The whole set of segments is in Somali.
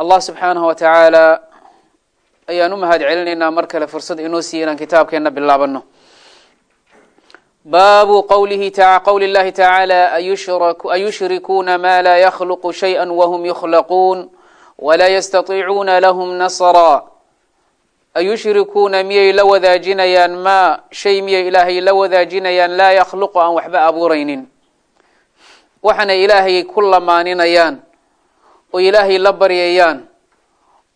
allah subxaanahu wa tacaala ayaan u mahad celinaynaa mar kale fursad inoo siiya inaan kitaabkeenna bilaabano baabu qwlihi qowli اllahi tacaala ayushrikuuna ma laa yakhluqu shayئa whm yukhlaquun wla ystatiicuuna lahm nasra. Ayushrikuuna miyay la wadaajinayaan maa shay miyay ilaahay la wadaajinayaan laa yakhluqu aan waxba abuuraynin. Waxaanay ilaahay ku lamaaninayaan oo ilaahay la baryayaan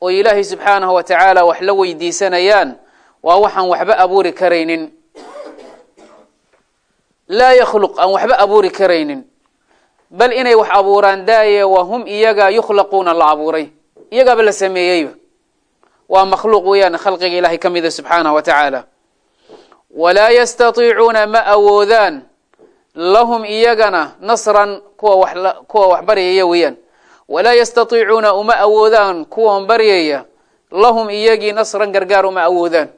oo ilaahay subxaanahu wa tacaala wax la weydiisanayaan waa waxaan waxba abuuri karaynin. Laa yakhluq aan waxba abuuri karaynin. Bal inay wax abuuraan daaye waa hum iyaga yukhlaquuna la abuuray. Iyagaaba la sameeyeyba waa makhluuq weeyaan khalqiga ilaahay ka mida subxaanahu wa tacaala. Walaa yastatiicuuna ma awoodaan. Lahum iyagana nasran kuwa wax kuwa wax baryaya weeyaan walaa yastatiicuuna uma awoodaan kuwan baryaya lahum iyagii nasran gargaar uma awoodaan.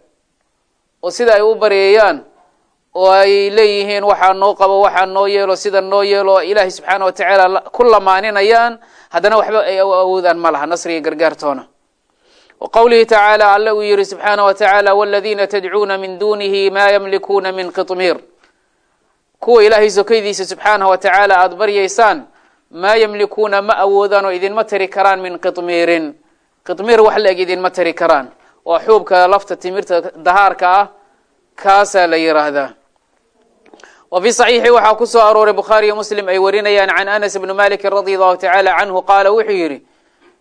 Oo sida ay u baryayaan oo ay leeyihiin waxaa noo qabo waxaa noo yeelo sida noo yeelo ilaahay subxaana wa tacaala ku lamaaninayaan haddana waxba ay awoodaan ma laha nasriga gargaartoona. Wa qowlihi tacaala alle uu yihi subxaana wa tacaala waladiina tadcuuna min dunihi ma yamlikuuna min qitmiir. Kuwa ilaahay sokaydiisa subxaanahu wa tacaala aada baryaysaan maa yamlikuuna ma awoodaan oo idinma tari karaan min qitmiirin. Qitmiir wax la eg idinma tari karaan. Waa xuubka lafta timirta dahaarka ah kaasaa la yiraahdaa. Wa fi saxiixi waxaa ku soo arooray bukhaariyo muslim ay warinayaan can anas bni malikin radi allahu tacaala canhu qaala wuxuu yidhi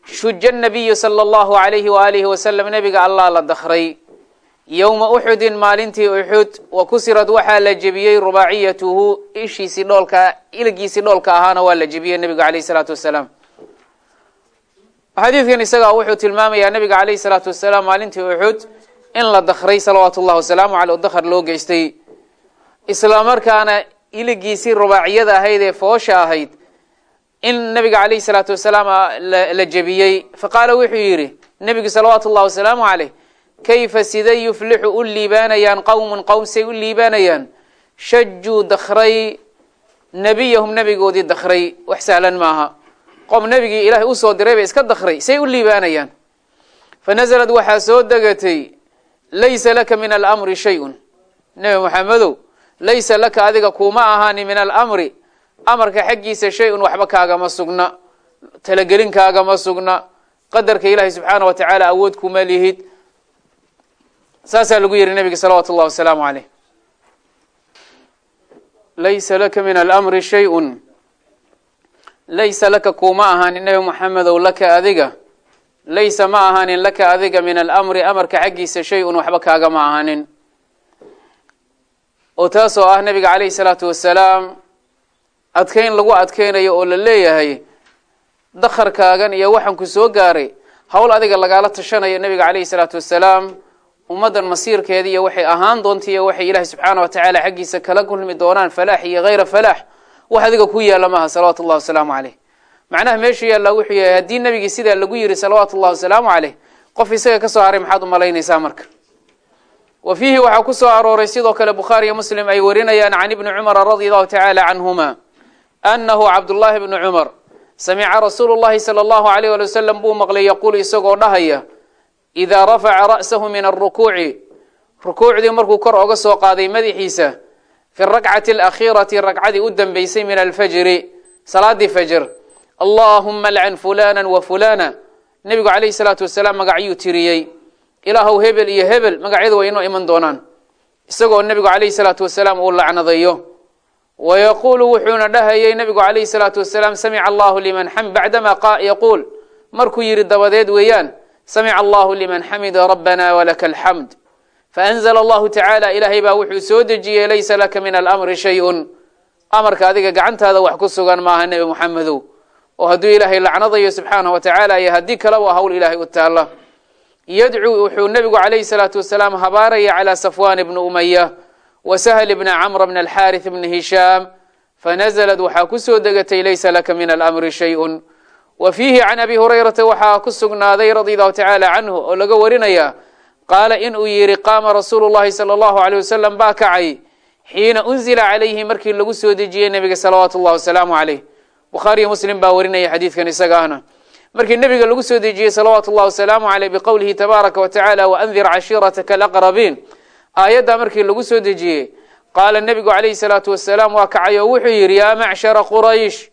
shuja nabiyu sala allahu alayhi waalihi wasalam nebiga allah la dakray yowma uxudin maalintii uxud wa kusirad waxaa la jebiyey rubaaciyatuhu ishiisii dhoolka iligiisii dhoolka ahaana waa la jebiyey nebiga alayh isalaatu wasalaam. Xadiidkan isaga wuxuu tilmaamayaa nebiga alayh salaatu wasalaam maalintii uxud in la dakray salawaatu llahi wasalaamu aley dakar loo geystay. Isla markaana iligiisii rubaaciyada ahayd ee foosha ahayd in nebiga alayh salaatu wasalaam la jebiyey. Faqaala wuxuu yidhi nebigu salawaatu llahi wasalaamu aleyh kayfa siday yuflixu u liibaanayaan qowmun qowm say u liibaanayaan shajuu dakray nebiyahum nebigoodii dakray wax sahlan maaha qom nebigii ilaahay u soo diray bay iska dakray say u liibaanayaan fanazalad waxaa soo degatay laysa laka min alamri shay-un nebi maxamedow laysa laka adiga kuma ahaani min alamri amarka xaggiisa shay-un waxba kaagama sugna talagelin kaagama sugna qadarka ilaahay subxaana wa tacaala awood kuma lihid saasaa lagu yihi nebiga salawaatu اllahi wasalaamu aleyh laysa laka min alamri shay-un. Laysa laka kuma ahaanin nebi moxamedow laka adiga. Laysa ma ahaanin laka adiga min alamri amarka xaggiisa shay-un waxba kaagama ahaanin. Oo taasoo ah nebiga calayhi salaatu wasalaam adkeyn lagu adkeynayo oo la leeyahay dakharkaagan iyo waxaan ku soo gaaray howl adiga lagaala tashanayo nebiga calayhi salaatu wasalaam ummaddan masiirkeeda iyo waxay ahaan doonta iyo waxay ilaahay subxaana wa tacaala xaggiisa kala kulmi doonaan falaax iyo hayra falaax wax adiga ku yaalla maaha salawaatu llahi wasalaamu caleyh macnaha meeshu yaallaa wuxuu yahay haddii nebigii sidaa lagu yiri salawaatu llahi wasalaamu caleyh qof isaga ka soo haray maxaad u malaynaysaa marka? Wa fiihi waxaa ku soo arooray sidoo kale bukhaari iyo muslim ay warinayaan can ibni cumara radi allahu tacaala canhuma anahu cabdullahi bni cumar samica rasuulu llahi sala allahu aleyh ali wasalam buu maqlay yaquulu isagoo dhahaya idaa rafaca ra'sahu min alrukuuci rukuucdii markuu kor oga soo qaaday madaxiisa fi rakcati alakhiirati ragcadii u dambeysay min alfajri salaadii fajr allahuma alcan fulana wa fulana nebigu calayhi salaatu wasalaam magacyuu tiriyey ilaahow hebel iyo hebel magacyadu way inoo iman doonaan isagoo nebigu calayhi salaatu wasalaam uu lacnadayo wa yaquulu wuxuuna dhahayay nebigu calayhi salaatu wasalaam samica allahu liman xam bacdama yaquul markuu yidhi dabadeed weeyaan samica allahu liman xamida rabbana walaka alxamd faanzla allahu tacaala ilaahay baa wuxuu soo dejiyey laysa laka min alamri shay-un amarka adiga gacantaada wax ku sugan maaha nebi muxamedow oo hadduu ilaahay lacnadayo subxaanah wa tacaala iyo haddii kale waa hawl ilaahay u taalla yadcuu wuxuu nebigu calayhi salaatu wasalaam habaaraya calaa safwan bni umaya wa sahl bna camr bna alxaarith bni hishaam waxaa ku degatay laysa laka min alamri shay-un wa fiihi can abi hurayrata waxaa ku sugnaaday radi allahu tacaala canhu oo laga warinaya qaala inuu yidhi qaama rasuulu llahi sala allahu aleyh wasalam baa kacay xiina unzila calayhi markii lagu soo dejiyey nebiga salawaatu llahi wasalaamu caleyh bukhaariyo muslim baa warinaya xadiidkan isaga markii nebiga lagu soo dejiyey salawaatu llahi wasalaamu caleyh biqowlihi tabaaraka wa tacala waandir cashiirataka alaqrabiin. Aayaddaa markii lagu soo dejiyey qaala nebigu calayhi salaatu wasalaam waa kacay oo wuxuu yidhi yaa macshara quraysh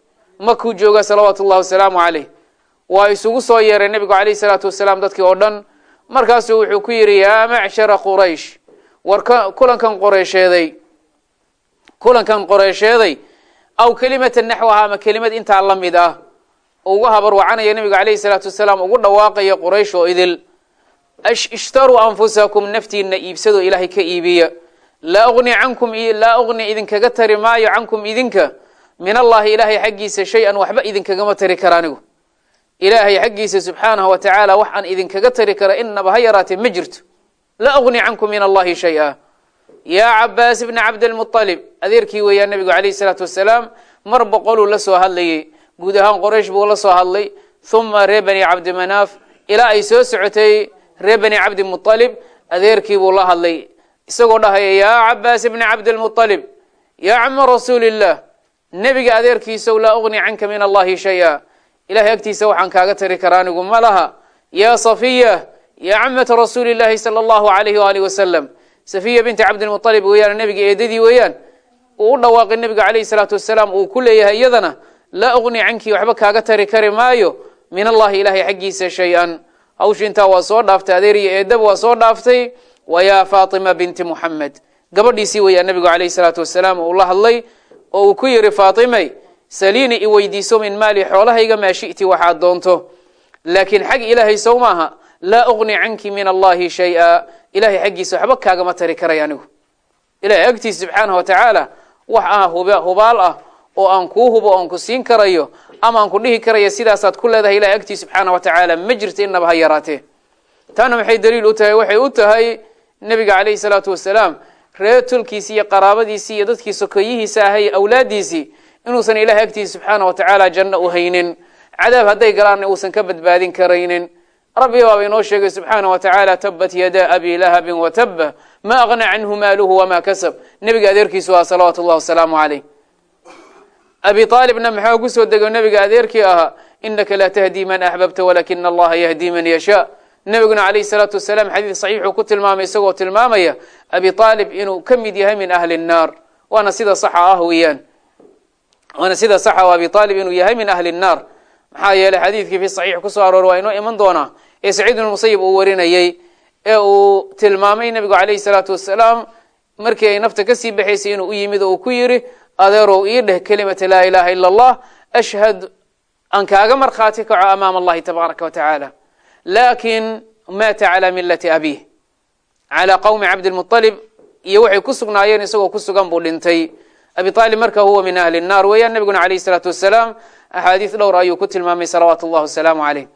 makuu jooga salawaatu llahi wasalaamu caleyh waa isugu soo yeeray nebigu calayhi salaatu wasalaam dadkii oo dhan. Markaasuu wuxuu ku yidhi yaa macshara quraysh war kulankan qoreysheeday kulankan qoreysheeday aw kelimata naxwaha ama kelimad intaa la mid ah. Ugu habarwacanaya nebigu calayhi salaatu wasalaam ugu dhawaaqaya quraysh oo idil. Ishtaruu anfusakum naftiina iibsadoo ilaahay ka iibiya. Laa ugni cankum laa ugni idinkaga tari maayo cankum idinka min allahi ilaahay xaggiisa shay-an waxba idinkagama tari kara anigu. Ilaahay xaggiisa subxaanahu wa tacaala wax aan idinkaga tari kara inaba ha yaraatee ma jirto. Laa ugni cankum min allahi shay-a yaa cabaas bna cabdilmualib adeerkii weeyaa nebigu calayhi salaatu wasalaam mar boqoluu la soo hadlayey guud ahaan qoraysh buu la soo hadlay. Huma ree bani cabdimanaaf ilaa ay soo socotay ree bani cabdimualib adeerkii buu la hadlay. Isagoo dhahaya yaa cabaas bna cabdilmualib yaa cama rasuuli illah nebiga adeerkiisow laa ugni canka min allahi shay-a. Ilahay agtiisa waxaan kaaga tari karaa anigu ma laha. Yaa safiya yaa camata rasuuli llahi sala allahu alayhi waalih wasalam safiya binti cabdilmualib weeyaan nebiga eedadii weeyaan uu u dhawaaqay nebiga calayhi salaatu wasalaam uu ku leeyahay iyadana laa ugni canki waxba kaaga tari kari maayo min allahi ilahay xaggiisa shay-an. Hawsha intaa waa soo dhaaftay adeeriyo eedaba waa soo dhaaftay. Wa yaa faatima binti muxamed gabadhiisii weeyaa nebigu calayhi salaatu wasalaam uu la hadlay oo uu ku yidhi faatimay saliini i weydiiso min maali xoolahayga maa shiti waxaad doonto. Laakiin xag ilaahay sow maaha laa ugni canki min allahi shay-a. Ilahay xaggiisa waxba kaagama tari karay anigu. Ilahay agtiisa subxaanah wa tacaala wax ah hubaal ah oo aan kuu hubo oon ku siin karayo ama aan ku dhihi karaya sidaasaad ku leedahay ilahay agtiisa subxaanah wa tacaala ma jirto inaba ha yaraatee. Taana maxay daliil u tahay? Waxay u tahay nebiga calayhi salaatu wasalaam reer tulkiisii iyo qaraabadiisii iyo dadkii sokeeyihiisa ahay awlaadiisii inuusan ilahay agtiisa subxaana wa tacaala janno u haynin. Cadaab hadday galaanna uusan ka badbaadin karaynin rabbi baaba inoo sheegay subxaana wa tacaala tabat yada abi lahabin wataba ma aqna canhu maaluhu wamaa kasab. Nebiga adeerkiisu ah salawaatu llah wasalaamu caleyh abi aalibna maxaa ku soo dego nebiga adeerkii ahaa inaka laa tahdii man axbabta walakina allaha yahdii man yashaa nebiguna calayhi salaatu wasalaam xadiid saxiixuu ku tilmaamay isagoo tilmaamaya abi aalib inuu ka mid yahay min ahli nnaar waana sida saxa ah weeyaan. Waana sida saxa oo abi aalib inuu yahay min ahli nnaar maxaa yeeley xadiidkii fi saxiix ku soo aroor waa inoo iman doonaa ee saciid ibnu musayib uu warinayey ee uu tilmaamay nebigu calayhi salaatu wasalaam markii ay nafta ka sii baxaysay inuu u yimid oo uu ku yidhi adeerow ii dheh kelimata laa ilaha ila allah ashhad aan kaaga markhaati kaco amaama allahi tabaaraka wa tacaala laakin maata calaa millati abiih calaa qowmi cabdilmualib iyo waxay ku sugnaayeen isagoo ku sugan buu dhintay. abi aalib marka huwa min ahli nnaar weeyaan nebiguna calayhi salaatu wasalaam axaadiis dhowr ayuu ku tilmaamay salawaatu llahi wasalaamu caleyh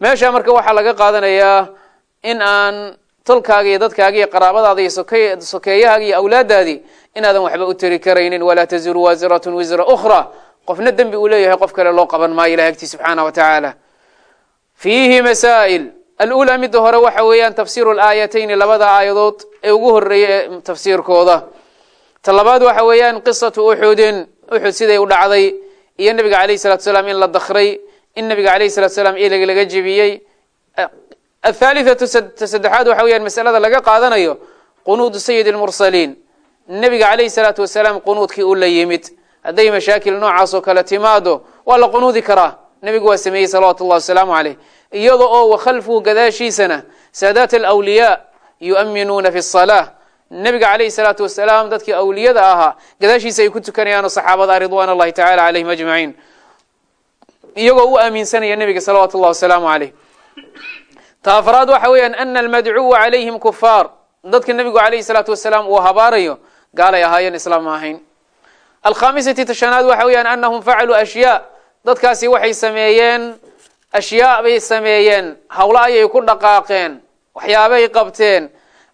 meesha marka waxaa laga qaadanayaa in aan tolkaaga iyo dadkaaga iyo qaraabadaada iyo sokeeyahaaga iyo awlaadaadii inaadan waxba u tari karaynin. Walaa taziru waasiratun wisra ukhra. Qofna dembi uu leeyahay qof kale loo qaban maayo ilahi agtii subxaana wa tacaala fiihi masaa'il. Alulaa midda hore waxa weeyaan tafsiiru laayatayni labada aayadood ee ugu horreeya ee tafsiirkooda. Ta labaad waxa weeyaan qisatu uxudin. Uxud siday u dhacday. Iyo nebiga alayh salatu salaam in la dakray in nebiga alayh salatu salaam ilig laga jebiyey. Athaalithatu saddexaad waxa weyaan masalada laga qaadanayo qunuudu sayid lmursaliin nebiga calayhi salaatu wasalaam qunuudkii u la yimid. Hadday mashaakil noocaas oo kale timaado waa la qunuudi karaa nebigu waa sameeyey salawatu llahi wasalaamu caleyh iyada oo wakhalfuhu gadaashiisana saadaat alwliyaa yuaminuuna fi salaa nebiga caleyhi salaatu wasalaam dadkii awliyada ahaa gadaashiisa ay ku tukanayaanoo saxaabada ridwan allahi tacala caleyhim ajmaciin iyagoo u aaminsanaya nebiga salawatu llahi wasalaamu caleyh ta afraad waxa weeyaan ana almadcuwa calayhim kufaar dadka nebigu caleyhi salaatu wasalaam uu habaarayo gaalay ahaayeen islaam ahayn. Alkhaamisati tashanaad waxa weeyaan anahum facaluu ashyaa dadkaasi waxay sameeyeen ashyaa bay sameeyeen hawlo ayay ku dhaqaaqeen waxyaabay qabteen.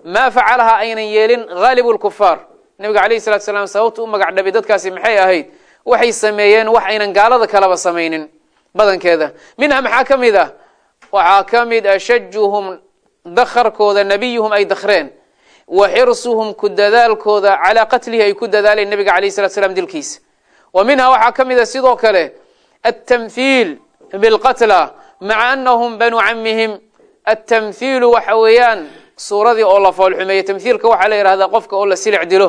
Maa facalaha aynan yeelin haalibu lkufaar nebiga calayhi salatu salaam sababta u magac dhabay dadkaasi maxay ahayd? Waxay sameeyeen wax aynan gaalada kaleba samaynin badankeeda. Minha maxaa ka mid ah? Waxaa ka mid ah shajuhum dakharkooda nebiyuhum ay dakhreen wa xirsuhum ku dadaalkooda calaa qatlihi ay ku dadaaleen nebiga calayhi salatu salaam dilkiisa. Wa minha waxaa ka mid a sidoo kale altamhiil bilqatla maca anahum banu camihim altamhiilu waxa weeyaan suuradii oo la foolxumeeyo tamhiilka waxaa la yihahdaa qofka oo la silic dilo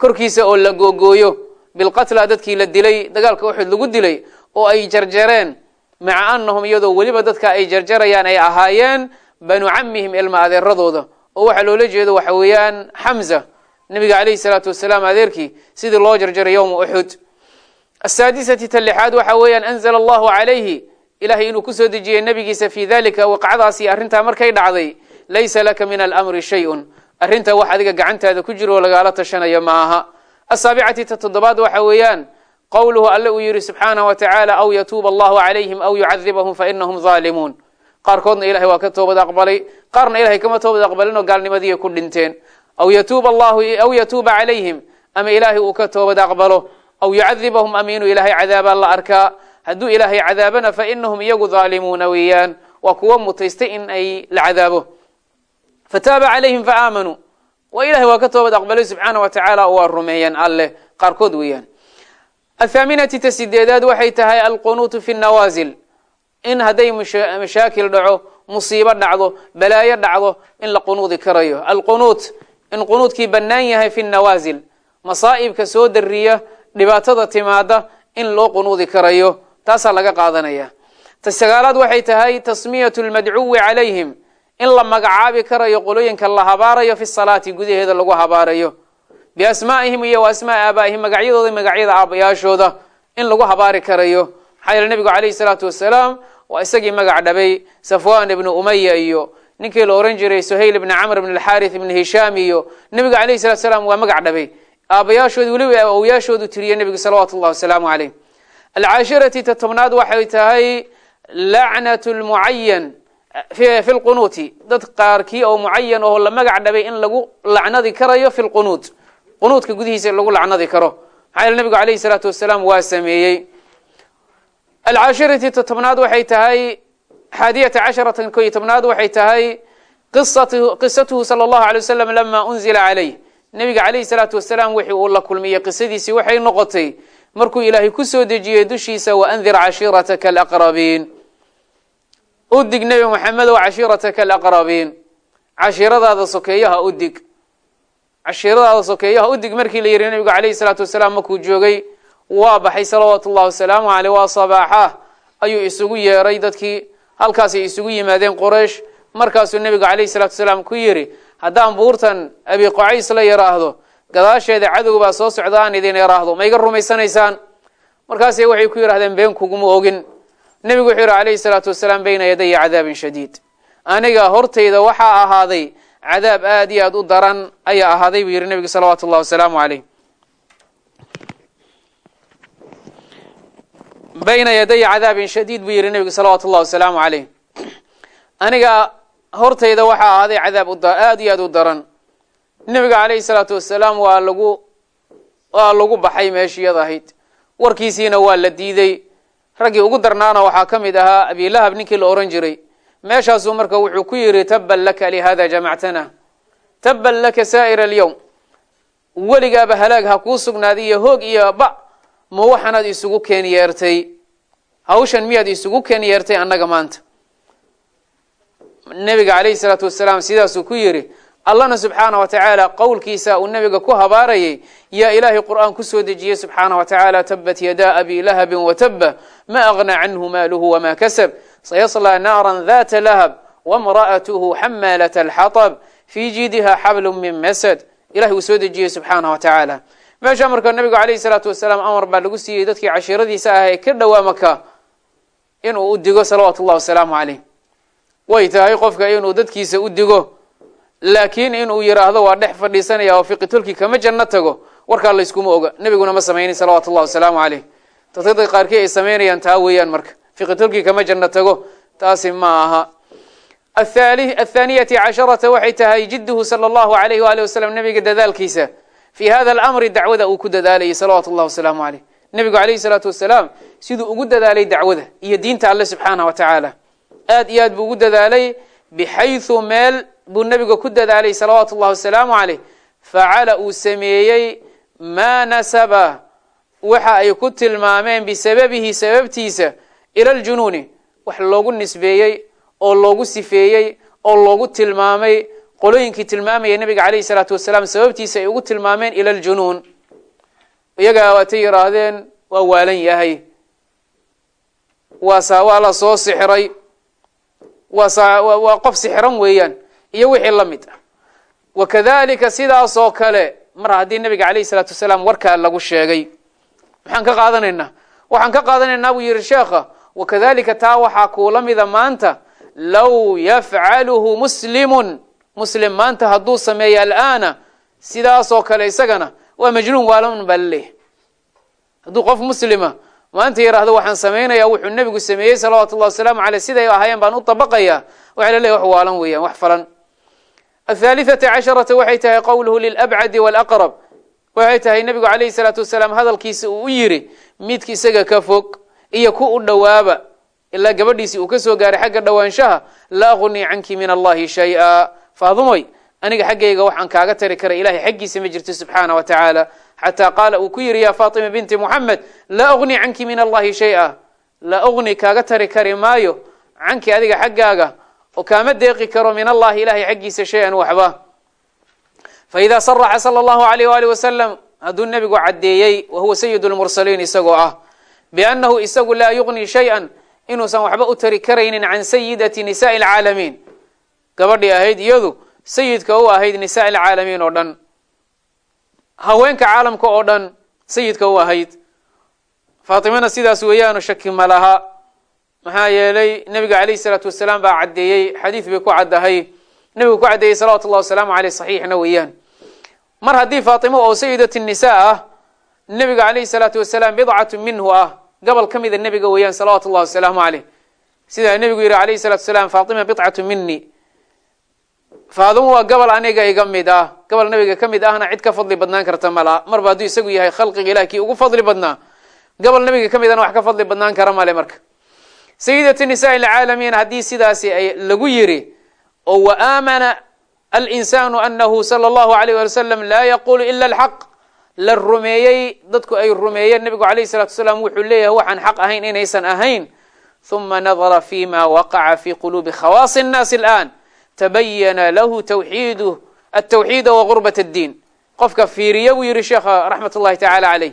korkiisa oo la googooyo bilqatla dadkii la dilay dagaalka uxud lagu dilay oo ay jarjareen maca anahum iyadoo weliba dadka ay jarjarayaan ay ahaayeen banu camihim ilma adeeradooda oo waxaa loola jeedo waxa weeyaan xamza nebiga calayhi salaatu wasalaam adeerkii sidii loo jarjaray yowma uxud asaadisati ta lixaad waxa weeyaan anzala allahu calayhi ilahay inuu ku soo dejiyey nebigiisa fii dalika waqacdaasi arrintaa markay dhacday laysa laka min alamri shay-un arrintaa wax adiga gacantaada ku jiro oo lagaala tashanayo ma aha asaabicati ta toddobaad waxa weeyaan qowluhu alle uu yihi subxaanah wa tacaala aw yatuuba allahu calayhim aw yucadibahum fainahum zaalimuun qaarkoodna ilahay waa ka toobad aqbalay qaarna ilahay kama toobad aqbalin oo gaalnimadii ku dhinteen aw yatuuba allahu ama ilaahay uu ka toobad aqbalo aw yucadibahum ama inuu ilaahay cadaabaa la arkaa hadduu ilaahay cadaabana fainahum iyagu zaalimuuna weeyaan waa kuwa mutaystay in ay la cadaabo fataaba calayhim faaamanuu waa ilahay waa ka toobad aqbalay subxaana wa tacaala waa rumeeyeen alleh qaarkood weeyaan athaaminati ta sideedaad waxay tahay alqunuutu fi nawaasil in hadday mashaakil dhaco musiibo dhacdo balaayo dhacdo in la qunuudi karayo alqunuut in qunuudkii bannaan yahay fi nawaasil masaa'ibka soo dariya dhibaatada timaada in loo qunuudi karayo taasaa laga qaadanaya. Ta sagaalaad waxay tahay tasmiyatu lmadcuwi calayhim in la magacaabi karayo qolooyinka la habaarayo fi salaati gudaheeda lagu habaarayo. Biasmaa'ihim iyo wa asmaai aabaa'ihim magacyadooda magacyada aabayaashooda in lagu habaari karayo. Maxaa yeele nebigu calayhi salaatu wasalaam waa isagii magac dhabay safwan ibnu umaya iyo ninkii la ohan jiray suhayl ibni camr ibn alxaarith ibni hishaam iyo nebiga calayhi salatu salaam waa magac dhabay aabayaashoodi weliba awyaashoodu tiriye nebigu salawaatu llahi wasalaamu caleyh alcaashirati ta tobnaad waxay tahay lacnat lmucayan fi lqunuuti dad qaarkii oo mucayan oo la magac dhabay in lagu lacnadi karayo fi lqunuut qunuudka gudihiisa lagu lacnadi karo. Maxaa yeele nebigu calayhi salaatu wasalaam waa sameeyey. Alcaashirati ta tobnaad waxay tahay xaadiyata casharatan ko iyo tobnaad waxay tahay qisatuhu sala allahu alay wasalam lama unzila calayh nebiga calayhi salaatu wasalaam wixii uu la kulmiyey qisadiisii waxay noqotay markuu ilaahay ku soo dejiyey dushiisa waandir cashiirataka alaqrabiin. U dig nebi moxamedow cashiirataka alaqrabiin. Cashiiradaada sokeeyaha u dig. Cashiiradaada sokeeyaha u dig markii la yihi nebigu calayhi salaatu wasalaam markuu joogay waa baxay salawaatu ullahi wasalaamu caleyh waa sabaaxa. Ayuu isugu yeeray dadkii halkaasay isugu yimaadeen qoraysh markaasuu nebigu calayhi salatu wasalaam ku yidhi haddaan buurtan abi qocays la yaraahdo gadaasheeda cadow baa soo socda aan idin yaraahdo ma iga rumaysanaysaan? Markaasay waxay ku yidhahdeen been kuguma ogin. Nebigu wuxuu yihi calayhi salaatu wasalaam bayna yadaya cadaabin shadiid. Aniga hortayda waxaa ahaaday cadaab aad iyo aad u daran ayaa ahaaday buu yihi nebigu salawaatu ullahi wasalaamu caleyh bayna yadaya cadaabin shadiid buu yihi nebigu salawaatu ullahi wasalaamu caleyh aniga hortayda waxaa ahaaday cadaab aad iyo aad u daran. Nebiga calayhi salaatu wasalaam waa lagu waa lagu baxay meeshiyad ahayd. Warkiisiina waa la diiday. Raggii ugu darnaana waxaa ka mid ahaa abilahab ninkii la ohan jiray. Meeshaasuu marka wuxuu ku yidhi tabban laka lihada jamactana. Tabban laka saa'ira alyowm weligaaba halaag ha kuu sugnaaday iyo hoog iyo ba ma waxaanaad isugu keen yeertay. Hawshan miyaad isugu keen yeertay annaga maanta nebiga calayhi salaatu wasalaam sidaasuu ku yidhi allahna subxaana wa tacaala qowlkiisa uu nebiga ku habaarayay yaa ilaahay qur'aan ku soo dejiyey subxaana wa tacaala tabat yadaa abi lahabin wataba ma agna canhu maaluhu wama kasab sayaslaa naaran data lahab wamra'atuhu xamaalat alxatab fii jiidiha xablun min masad. Ilahi uu soo dejiyey subxaanah wa tacaala. Meesha marka nabigu calayhi salaatu wasalaam amar baa lagu siiyey dadkii cashiiradiisa ah ee ka dhowaa maka inuu u digo salawaatu ullahi wasalaamu caleyh way tahay qofka inuu dadkiisa u digo. Laakiin inuu yidhaahdo waa dhex fadhiisanaya oo fiqitolkii kama janno tago. Warkaa layskuma oga. Nebiguna ma samaynin salawaatu ullahi wasalaamu caleyh dadka qaarkii ay samaynayaan taa weeyaan marka. Fiqitolkii kama janno tago. Taasi ma aha. Athaaniyati casharata waxay tahay jidduhu sala allahu alayh waali wasalam nabiga dadaalkiisa. Fii hada alamri dacwada uu ku dadaalayay salawaatu ullahi wasalaamu caleyh nebigu calayhi salaatu wasalaam siduu ugu dadaalay dacwada iyo diinta alle subxaanah wa tacaala aad iyo aad buu ugu dadaalay bixaysu meel buu nebiga ku dadaalay salawaatu ullahi wasalaamu caleyh facala uu sameeyey maa nasaba waxa ay ku tilmaameen bisababihi sababtiisa ila ljunuuni wax loogu nisbeeyey oo loogu sifeeyey oo loogu tilmaamay qolooyinkii tilmaamaya nebiga calayhi salaatu wasalaam sababtiisa ay ugu tilmaameen ila ljunuun iyagaa waatay yidhaahdeen waa waalan yahay. Waa waa la soo sixiray waa qof sixiran weeyaan iyo wixii la mid ah. Wakadalika sidaasoo kale mar haddii nebiga calayhi salaatu wasalaam warkaa lagu sheegay maxaan ka qaadanaynaa waxaan ka qaadanaynaa buu yihi sheekha wakadalika taa waxaa kuula mida maanta low yafcaluhu muslimun. Muslim maanta hadduu sameeyo al'aana sidaasoo kale isagana waa majnuun waalan baa la leeyahay hadduu qof muslima maanta yidhaahdo waxaan samaynayaa wuxuu nebigu sameeyey salawaatu ullahi wasalaamu caleyh siday ahaayeen baan u dabaqayaa waxaa laleeyahy wax waalan weeyaan wax falan. Athaalithata casharata waxay tahay qowluhu lilabcadi walaqrab. Waxay tahay nebigu calayhi salaatu wasalaam hadalkiisa uu u yiri midka isaga ka fog iyo ku u dhowaaba ilaa gabadhiisii uu ka soo gaaray xagga dhowaanshaha la aqnii canki min allahi shay-a faadumoy aniga xaggayga waxaan kaaga tari karay ilahay xaggiisa ma jirto subxaana wa tacaala xataa qaala uu ku yidhi ya faatima binti muxamed laa ugni canki min allahi shay-a. Laa ugni kaaga tari kari maayo canki adiga xaggaaga oo kaama deeqi karo min allahi ilahay xaggiisa shay-an waxba. Faida saraxa sala allahu alayh wali wasalam hadduu nebigu caddeeyey wa huwa sayid lmursaliin isagoo ah biannahu isagu laa yugni shay-an inuusan waxba u tari karaynin can sayidati nisaai alcaalamiin gabadhii ahayd iyadu sayidka u ahayd nisaa alcaalamiin oo dhan haweenka caalamka oo dhan sayidka u ahayd. Faatimana sidaas weeyaanu shaki ma laha. Maxaa yeelay nebiga calayhi salaatu wasalaam baa caddeeyey xadiid bay ku caddahay. Nebigu ku caddeeyey salawatu llahi wasalaamu aleyh saxiixna weeyaan. Mar haddii faatimo oo sayidat nisaa ah nebiga calayhi salaatu wasalaam bidcatu minhu ah gobol ka mida nebiga weeyaan salawaatu llahi wasalaamu caleyh sidaa nebigu yihi calayhi salatu wasalaam faatima bidcatu mini faaduhu waa gobol aniga iga mid ah gobol nabiga ka mid ahna cid ka fadli badnaan karta mala marba hadduu isagu yahay khalqiga ilah kii ugu fadli badnaa gobol nabiga ka mid ahna wax ka fadli badnaan kara male marka sayidatu nisaa alcaalamiin haddii sidaasi ay lagu yiri oo wa aamana alinsaanu anahu sala allahu alayh wali wasalam laa yaquulu ila alxaq la rumeeyey dadku ay rumeeyeen nebigu alayhi salatu salaam wuxuu leeyahay waxaan xaq ahayn inaysan ahayn uma nadara fi ma waqaca fi quluubi khawaasi nnaasi alaan tabayana lahu twxiid atawxiida wagurbat اddiin qofka fiiriya buu yihi sheekha raxmat ullahi tacaala caleyh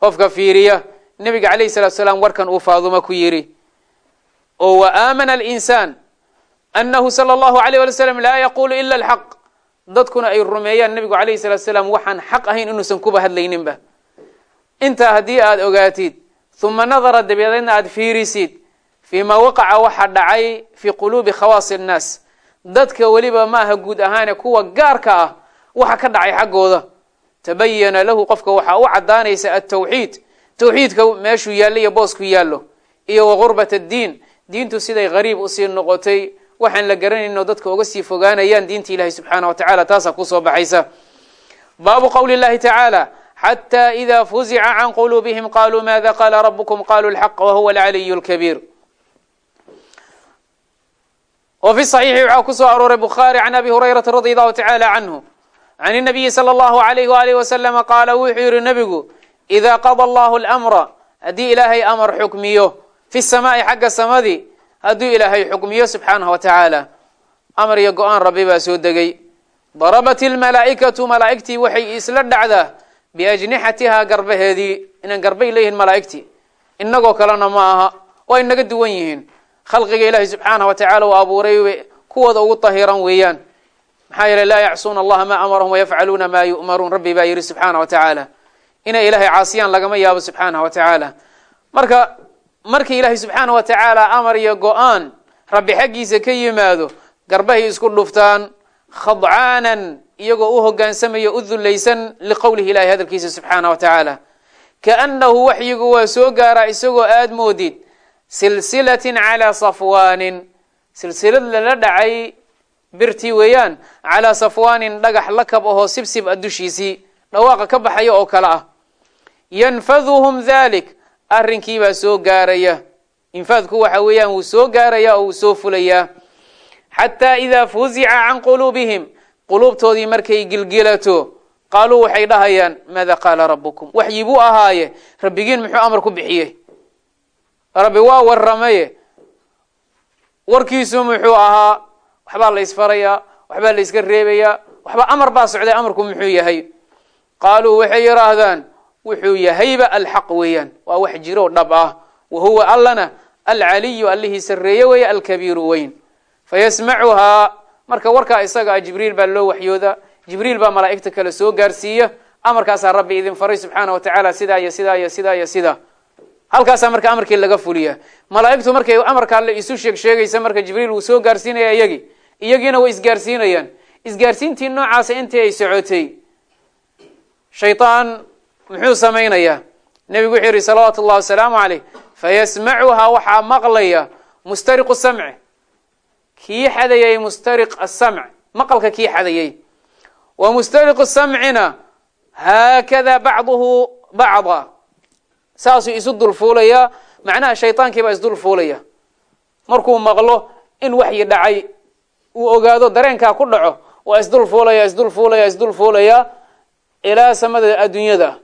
qofka fiiriya nebiga alayhi salatu salaam warkan uu faaduma ku yiri oo wa aamana alinsaan anahu sala allahu alayh wali slam laa yaqulu ila alxaq dadkuna ay rumeeyaan nebigu alayhi salatu salaam waxaan xaq ahayn inuusan kuba hadlayninba. Intaa haddii aad ogaatid huma nadara dabadeedna aad fiirisid fii ma waqaca waxa dhacay fii quluubi khawaasi annaas dadka weliba maaha guud ahaane kuwa gaarka ah waxa ka dhacay xaggooda. Tabayana lahu qofka waxaa u caddaanaysa altawxiid tawxiidka meeshuu yaallo iyo boosku yaallo. Iyo wagurbat addiin. Diintu siday gariib u sii noqotay. Waxaan la garanayno dadka uga sii fogaanayaan diinta ilahi subxaana wa tacala taasaa ku soo baxaysa. Baabu qowli llahi tacaala xata ida fuzica can quluubihim qaluu mada qala rabukum qaluu lxaq wahuwa alcaliy lkabiir w fi صaxiixi waxaa ku soo arooray bukhaari can abi hurayrata radi allahu tacala canhu can الnabiyi salى اllahu alayh walih waslama qaala wuxuu yihi nebigu ida qada allahu اlamra haddii ilaahay amar xukmiyo fi samaa'i xagga samadii hadduu ilaahay xukmiyo subxaanaه wa tacaala amar iyo go-aan rabbi baa soo degay darabat اlmalaa'ikatu malaa'igtii waxay isla dhacdaa biajnixatihaa garbaheedii inaan garbay leeyihin malaa'igtii inagoo kalena ma aha waa inaga duwan yihiin khalqiga ilaahay subxaanah wa tacala uu abuuray kuwooda ugu tahiran weeyaan. Maxaa yeele laa yacsuuna allaha maa amarahum wayafcaluuna maa yu'maruun. Rabbi baa yidhi subxaana wa tacaala inay ilaahay caasiyaan lagama yaabo subxaanah wa tacaala. Marka markii ilaahay subxaana wa tacaala amar iyo go'aan rabbi xaggiisa ka yimaado garbahay isku dhuftaan khadcaanan iyagoo u hogaansamaya u dullaysan liqowlihi ilahay hadalkiisa subxaana wa tacaala. Kaannahu waxyigu waa soo gaaraa isagoo aada moodid silsilatin calaa safwaanin. Silsilad lala dhacay birtii weeyaan calaa safwaanin dhagax lakab ahoo sibsib a dushiisii dhawaaqa ka baxaya oo kale ah. Yanfaduhum dalik arrinkiibaa soo gaaraya. Infaadku waxa weeyaan wuu soo gaaraya oo wuu soo fulayaa xataa idaa fuzica can quluubihim quluubtoodii markay gilgilato qaaluu waxay dhahayaan maada qaala rabukum waxyi buu ahaaye rabbigiin muxuu amar ku bixiyey rabbi waa waramaye warkiisu muxuu ahaa waxbaa la isfarayaa waxbaa la iska reebayaa waxba amar baa socday amarku muxuu yahay. Qaaluu waxay yidhaahdaan wuxuu yahayba alxaq weeyaan waa wax jiroo dhab ah. Wa huwa allana alcaliyu allihii sarreeye weeye alkabiiru weyn. Fayasmacuhaa marka warkaa isaga ah jibriil baa loo waxyooda jibriil baa malaa'igta kale soo gaarsiiya. Amarkaasaa rabbi idin faray subxaana wa tacaala sidaa iyo sidaa iyo sidaa iyo sidaa halkaasaa marka amarkii laga fuliya malaa'igtu markay amarka alle isu sheeg sheegaysa marka jibriil wuu soo gaarsiinaya iyagii iyagiina way isgaarsiinayaan. Isgaarsiintii noocaasa intii ay socotay shaytaan muxuu samaynayaa. Nebigu wuxuu yihi salawaatu ullahi wasalaamu caleyh fayasmacuhaa waxaa maqlaya mustariqu samci. Kii xadayay mustariq asamc maqalka kii xadayay. Wa mustariqu samcina haakada bacduhu bacda saasuu isu dulfuulayaa macnaha shaytaankii baa isdulfuulaya markuu maqlo in waxyi dhacay uu ogaado dareenkaa ku dhaco waa isdulfuulaya isdulfuulaya isdulfuulaya ilaa samada adduunyada.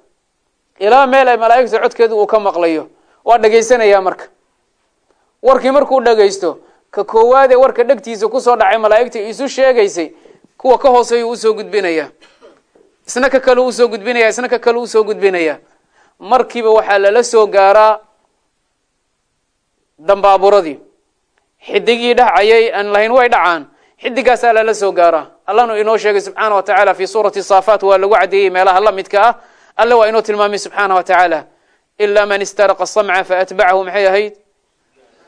Ilaa meel ay malaa'igta codkeedu uu ka maqlayo. Waa dhagaysanayaa marka. Warkii markuu dhagaysto ka koowaadee warka dhegtiisa ku soo dhacay malaa'igta isu sheegaysay kuwa ka hooseeyu u soo gudbinaya. Isna ka kale u soo gudbinaya isna ka kale u soo gudbinaya markiiba waxaa lala soo gaaraa dambaaburadii. Xidigii dhacayay aan lahayn way dhacaan. Xidigaasaa lala soo gaaraa. Allahnu inoo sheegay subxaana wa tacaala fi suurati saafaat waa lagu caddeeyey meelaha la midka ah. Alle waa inoo tilmaamay subxaana wa tacaala ilaa man istaraqa samca faatbacahu maxay ahayd?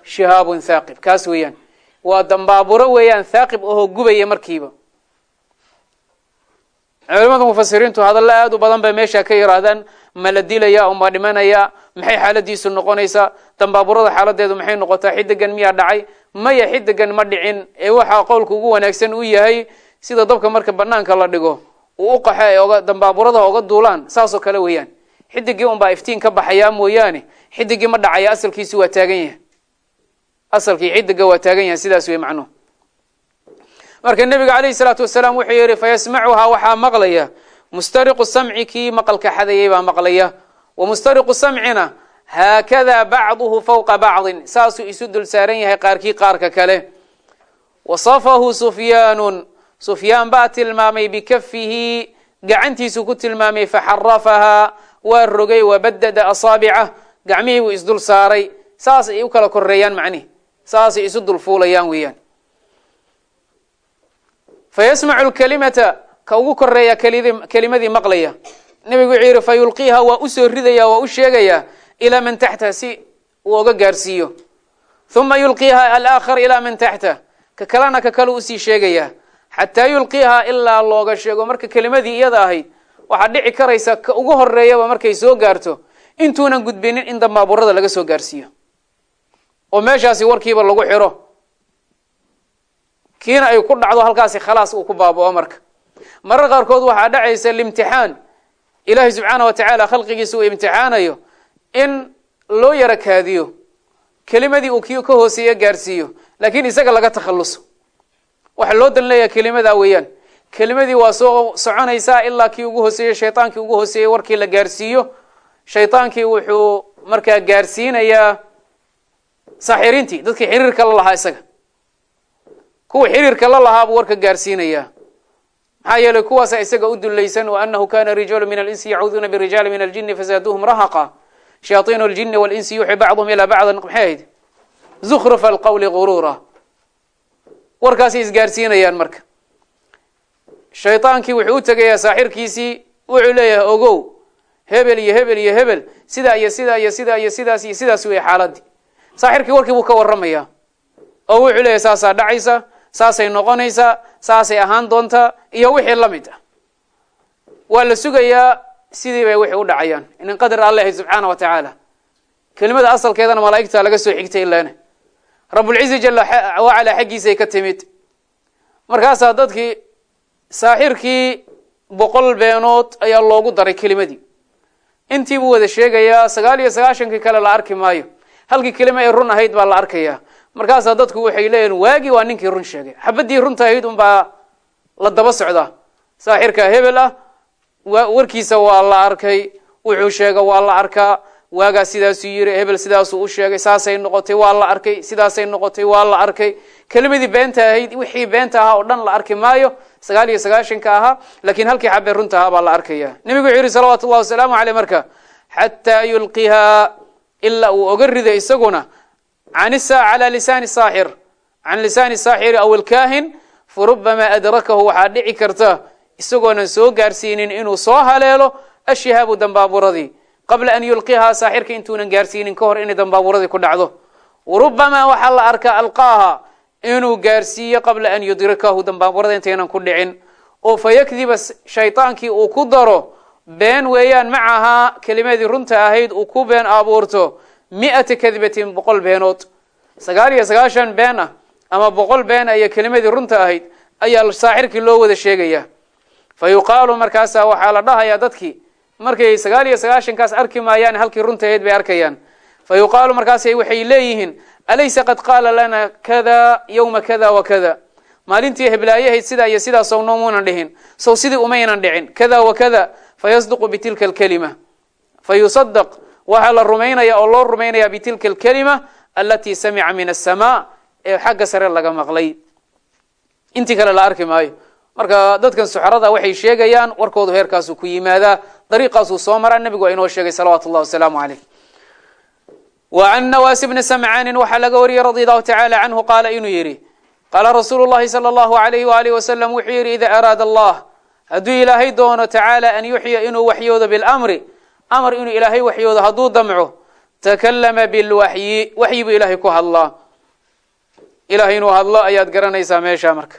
Shihaabun thaaqib kaas weeyaan. Waa dambaaburo weeyaan thaaqib ahoo gubaya markiiba. Culimada mufasiriintu hadallo aada u badan bay meesha ka yihaahdaan ma la dilaya uma dhimanaya maxay xaaladiisu noqonaysaa dambaaburada xaaladeedu maxay noqotaa xidigan miyaa dhacay? Maya xidigan ma dhicin. Ee waxaa qowlka ugu wanaagsan u yahay sida dabka marka banaanka la dhigo uu u qaxo ay oga dambaaburada oga duulaan saasoo kale weeyaan. Xidigii unbaa iftiin ka baxayaa mooyaane xidigii ma dhacaya asalkiisi waa taagan yahay. Asalkii xidiga waa taagan yahay sidaas wey macnuhu marka nebiga calayhi salaatu wasalaam wuxuu yihi fayasmacuhaa waxaa maqlaya mustariqu samci kii maqalka xadayay baa maqlaya wa mustariqu samcina haakada bacduhu fawqa bacdin saasuu isu dul saaran yahay qaarkii qaarka kale. Wasafahu sufyaanun sufyaan baa tilmaamay bikafihi gacantiisu ku tilmaamay faxarafahaa waa rogay wabadada asaabicah gacmihii buu isdul saaray saas ay u kala koreeyaan macnihi saasay isu dul fuulayaan weeyaan. Fayasmacu lkalimata ka ugu koreeya kelimadii maqlaya. Nebigu wuxuu yihi fayulqiiha waa u soo ridaya waa u sheegaya ilaa man taxta si uu oga gaarsiiyo. Uma yulqiiha alaakhar ilaa man taxta. Ka kalena ka kale u sii sheegaya. Xataa yulqiiha ilaa looga sheego. Marka kelimadii iyada ahayd waxaa dhici karaysa ka ugu horeeyaba markay soo gaarto intuunan gudbinin in dambaaburada laga soo gaarsiiyo. Oo meeshaasi warkiiba lagu xiro. Kiina ay ku dhacdo halkaasi khalaas uu ku baabao marka marar qaarkood waxaa dhacaysa limtixaan. Ilaahay subxaana wa tacaala khalqigiisa uu imtixaanayo in loo yara kaadiyo kelimadii uu kii ka hooseeya gaarsiiyo laakiin isaga laga takhalluso. Waxa loo dan leeyaha kelimadaa weeyaan. Kelimadii waa soo soconaysaa ilaa kii ugu hooseeyey shaytaankii ugu hooseeyey warkii la gaarsiiyo. Shaytaankii wuxuu markaa gaarsiinayaa saaxiriintii dadkii xiriirka la lahaa isaga. Kuwa xiriirka la lahaa warka gaarsiinayaa maxaa yeelay kuwaasa isaga u dulaysan anahu kana rijaalu min alinsi yacuuduuna birijaali min aljini fazaaduhum rahaqa. Shayaaiin ljini walinsi yuuxi bacduhum ilaa bacdan maxay ahayd? Zukhrufa alqawli guruura warkaasay isgaarsiinayaan marka. Shaydaankii wuxuu u tegayaa saaxirkiisii wuxuu leeyahay ogow hebel iyo hebel iyo hebel sidaa iyo sidaa iyo sidaa iyo sidaas iyo sidaas wey xaaladii saaxirkii warkii buu ka warramayaa. Oo wuxuu leeyahay saasaa dhacaysa saasay noqonaysaa saasay ahaan doontaa iyo wixii la mid ah waa la sugayaa sidii bay wixii u dhacayaan. Inin qadar allahi subxaana wa tacaala kelimada asalkeedana malaa'igta laga soo xigtay ilaana rabulcizi jala wacalaa xaggiisay ka timid. Markaasaa dadkii saaxirkii boqol beenood ayaa loogu daray kelimadii. Intii buu wada sheegayaa sagaal iyo sagaashankii kale la arki maayo. Halkii kelima ay run ahayd baa la arkayaa markaasaa dadku waxay leeyihiin waagii waa ninkii run sheegay. Xabadii runta ahayd unbaa la daba socdaa saaxirka hebel ah warkiisa waa la arkay wuxuu sheega waa la arkaa. Waagaa sidaasuu yiri hebel sidaasuu u sheegay saasay noqotay waa la arkay. Sidaasay noqotay waa la arkay. Kelimadii beenta ahayd wixii beenta ahaa oo dhan la arki maayo sagaal iyo sagaashanka ahaa laakiin halkii xabee runta ahaa baa la arkaya nebigu wuxuu yihi salawaatu llahi wasalaamu caleyh marka xataa yulqihaa ilaa uu oga rido isaguna can calى lisaani saaxir can lisaani saaxiri aw ilkaahin farubamaa adrakahu waxaa dhici karta isagoonan soo gaarsiinin inuu soo haleelo ashihaabu dambaaburadii qabla an yulqihaa saaxirka intuunan gaarsiinin ka hor inay dambaaburadii ku dhacdo warubamaa waxaa la arkaa alqaaha inuu gaarsiiyo qabla an yudrikahu dambaaburada intaynan ku dhicin oo fayakdiba shaydaankii uu ku daro been weeyaan macahaa kelimadii runta ahayd uu ku been abuurto mi'ata kadbatin boqol beenood. Sagaal iyo sagaashan been ah ama boqol been iyo kelimadii runta ahayd ayaa saaxirkii loo wada sheegaya. Fa yuqaalu markaasaa waxaa la dhahayaa dadkii markay sagaal iyo sagaashankaas arki maayaan halkii runta ahayd bay arkayaan. Fa yuqaalu markaas waxay leeyihiin alaysa qad qaala lana kada yowma kada wa kada. Maalintii heblaayahayd sidaa iyo sidaa sow noomuunan dhihin sow sidii umaynan dhicin kada wa kada fayasduqu bitilka alkalima. Fayusadaq waxaa la rumaynaya oo loo rumaynaya bitilka alkalima alatii samica min asamaa ee xagga sare laga maqlay. Intii kale la arki maayo. Marka dadkan suxarada waxay sheegayaan warkoodu heerkaasuu ku yimaadaa dariiqaasuu soo maraa nebigu inoo sheegay salawaatu llahi wasalaamu caleyh wa can nawaasi bni samcaanin waxaa laga wariyey radi allahu tacala canhu qaala inuu yidhi qaala rasuulu llahi sala allahu alayhi waalihi wasalam wuxuu yidhi ida araada allah hadduu ilaahay doono tacaala an yuxya inuu amar inuu ilaahay waxyoodo hadduu damco takalama bilwaxyi waxyi buu ilaahay ku hadlaa. Ilahay inuu hadlo ayaad garanaysaa meesha marka.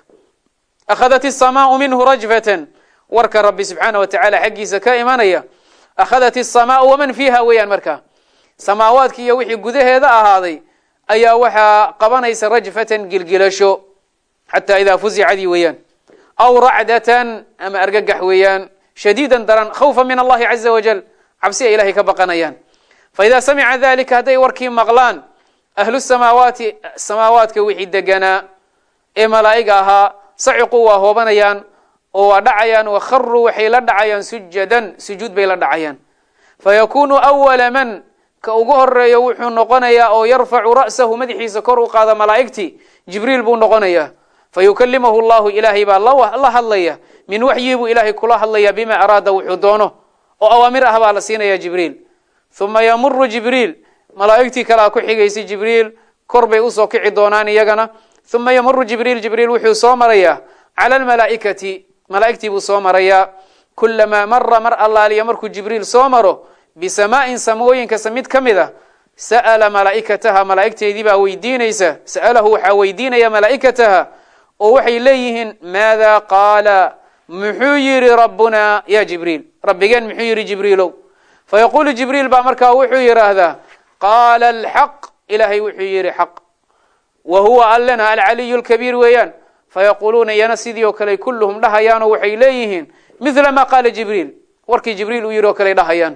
Akhadat isamaau minhu rajfatan warka rabbi subxaana wa tacaala xaggiisa ka imanaya. Akhadat isamaau waman fiiha weeyaan marka. Samaawaadki iyo wixii gudaheeda ahaaday ayaa waxaa qabanaysa rajfatan gilgilasho xataa idaa fuzicadii weeyaan. Aw racdatan ama argagax weeyaan. Shadiidan daran khawfa min allahi caza wajal cabsi ay ilahay ka baqanayaan. Faida samica dalika hadday warkii maqlaan ahlu samaawaati samaawaadka wixii deganaa ee malaa'iga ahaa saciquu waa hoobanayaan oo waa dhacayaan wakharuu waxay la dhacayaan sujadan sujuud bay la dhacayaan. Fayakunu awala man ka ugu horeeyo wuxuu noqonayaa oo yarfacu ra'sahu madaxiisa kor u qaada malaa'igtii jibriil buu noqonayaa. Fayukalimahu llahu ilaahay baa la hadlaya min waxyii buu ilaahay kula hadlaya bima araada wuxuu doono oo awaamir ah baa la siinaya jibriil. Uma yamuru jibriil. Malaa'igtii kalea ku xigaysay jibriil. Kor bay u soo kici doonaan iyagana. Uma yamuru jibriil. Jibriil wuxuu soo marayaa cala almalaa'ikati. Malaa'igtii buu soo marayaa. Kulamaa mara mar allaaliya markuu jibriil soo maro bisamaa'in samooyinkasa mid ka mid a sa'ala malaa'ikataha malaa'igteedii baa weydiinaysa. Sa'alahu waxaa weydiinaya malaa'ikataha oo waxay leeyihiin maada qaala muxuu yidhi rabbuna ya jibriil. Rabbigeen muxuu yidhi jibriilow. Fayaquulu jibriil baa markaa wuxuu yidhaahdaa qaala alxaq ilaahay wuxuu yidhi xaq wa huwa allena alcaliyu lkabiir weeyaan. Fayaquuluuna iyana sidii oo kale kulluhum dhahayaanoo waxay leeyihiin. Mila ma qaala jibriil. Warkii jibriil uu yidhi oo kale dhahayaan.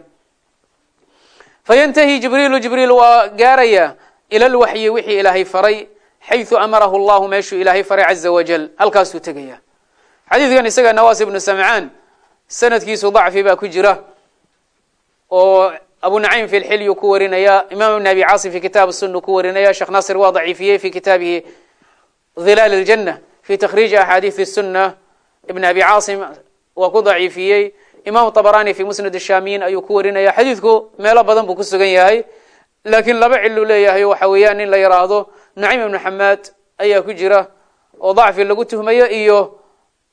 Fayantahi jibriilu jibriil waa gaarayaa ila lwaxyi wixii ilaahay faray xayثu amarahu llahu meeshuu ilaahay faray caza wajal halkaasuu tegaya xadiidkan isaga nawas ibnu samcaan sanadkiisu dacfi baa ku jira oo abu nacaym fi lxilyu ku warinaya imaam ibn abi caasim fi kitaab suna ku warinaya sheekh nasir waa daciifiyey fi kitaabihi hilaal اljana fi takhriiji axaadiid suna ibn abi caasim waa ku daciifiyey imam طabrani fi musnad shaamiyin ayuu ku warinaya. Xadiidku meelo badan buu ku sugan yahay laakiin laba cilu leeyahay waxa weeyaan in la yaraahdo nucaym ibnu xamaad ayaa ku jira oo dacfi lagu tuhmayo iyo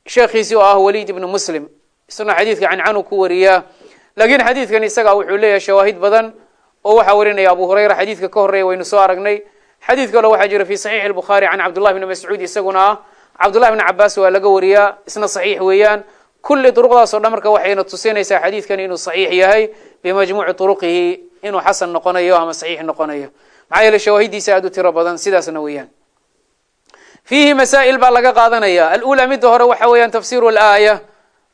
sheekhiisii oo ah waliid ibnu muslim. Isna xadiidka cancanu ku wariyaa. Laakiin xadiidkan isaga wuxuu leeyahay shawaahid badan oo waxaa warinaya abu hurayra. Xadiidka ka horreeya waynu soo aragnay. Xadiid kale waxaa jira fi saxiixi albukhaari can cabdullahi bni mascuud isaguna. Ah cabdullahi bni cabaas waa laga wariyaa isna saxiix weeyaan. Kulli duruqdaas o dhan marka waxayna tusinaysaa xadiidkan inuu saxiix yahay bimajmuuci turuqihi inuu xasan noqonayo ama saxiix noqonayo. Maxaa yeele shawaahidiisa aad u tiro badan sidaasna weeyaan fiihi masaa'il baa laga qaadanaya. Alula midda hore waxa weeyaan tafsiru alaaya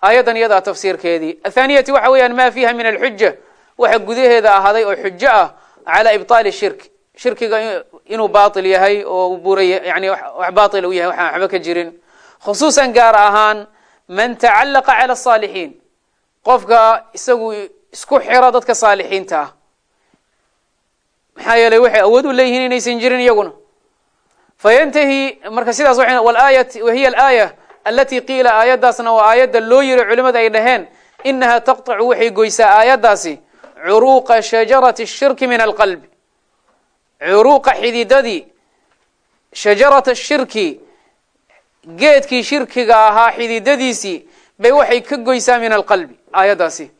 aayaddan iyadaa tafsiirkeedii. Athaaniyati waxa weeyaan ma fiiha min alxuja waxa gudaheeda ahaaday oo xujo ah cala ibطaali shirk. Shirkiga inuu bail yahay oo buray yani wax bail u yahay waxaan waxba ka jirin. Khusuusan gaar ahaan man tacalaqa cala asaalixiin qofka isagu isku xiro dadka saalixiinta ah. Maxaa yeelay waxay awood u leeyihiin inaysan jirin iyaguna fayantahi marka sidaas wahiya alaaya alati qiila aayaddaasna waa aayadda loo yiri culimada ay dhaheen. Inaha taqطacu waxay goysaa aayaddaasi. Curuuqa shajarati shirki min alqalbi curuuqa xididadii shajarata shirki geedkii shirkiga ahaa xididadiisii bay waxay ka goysaa min alqalbi aayaddaasi.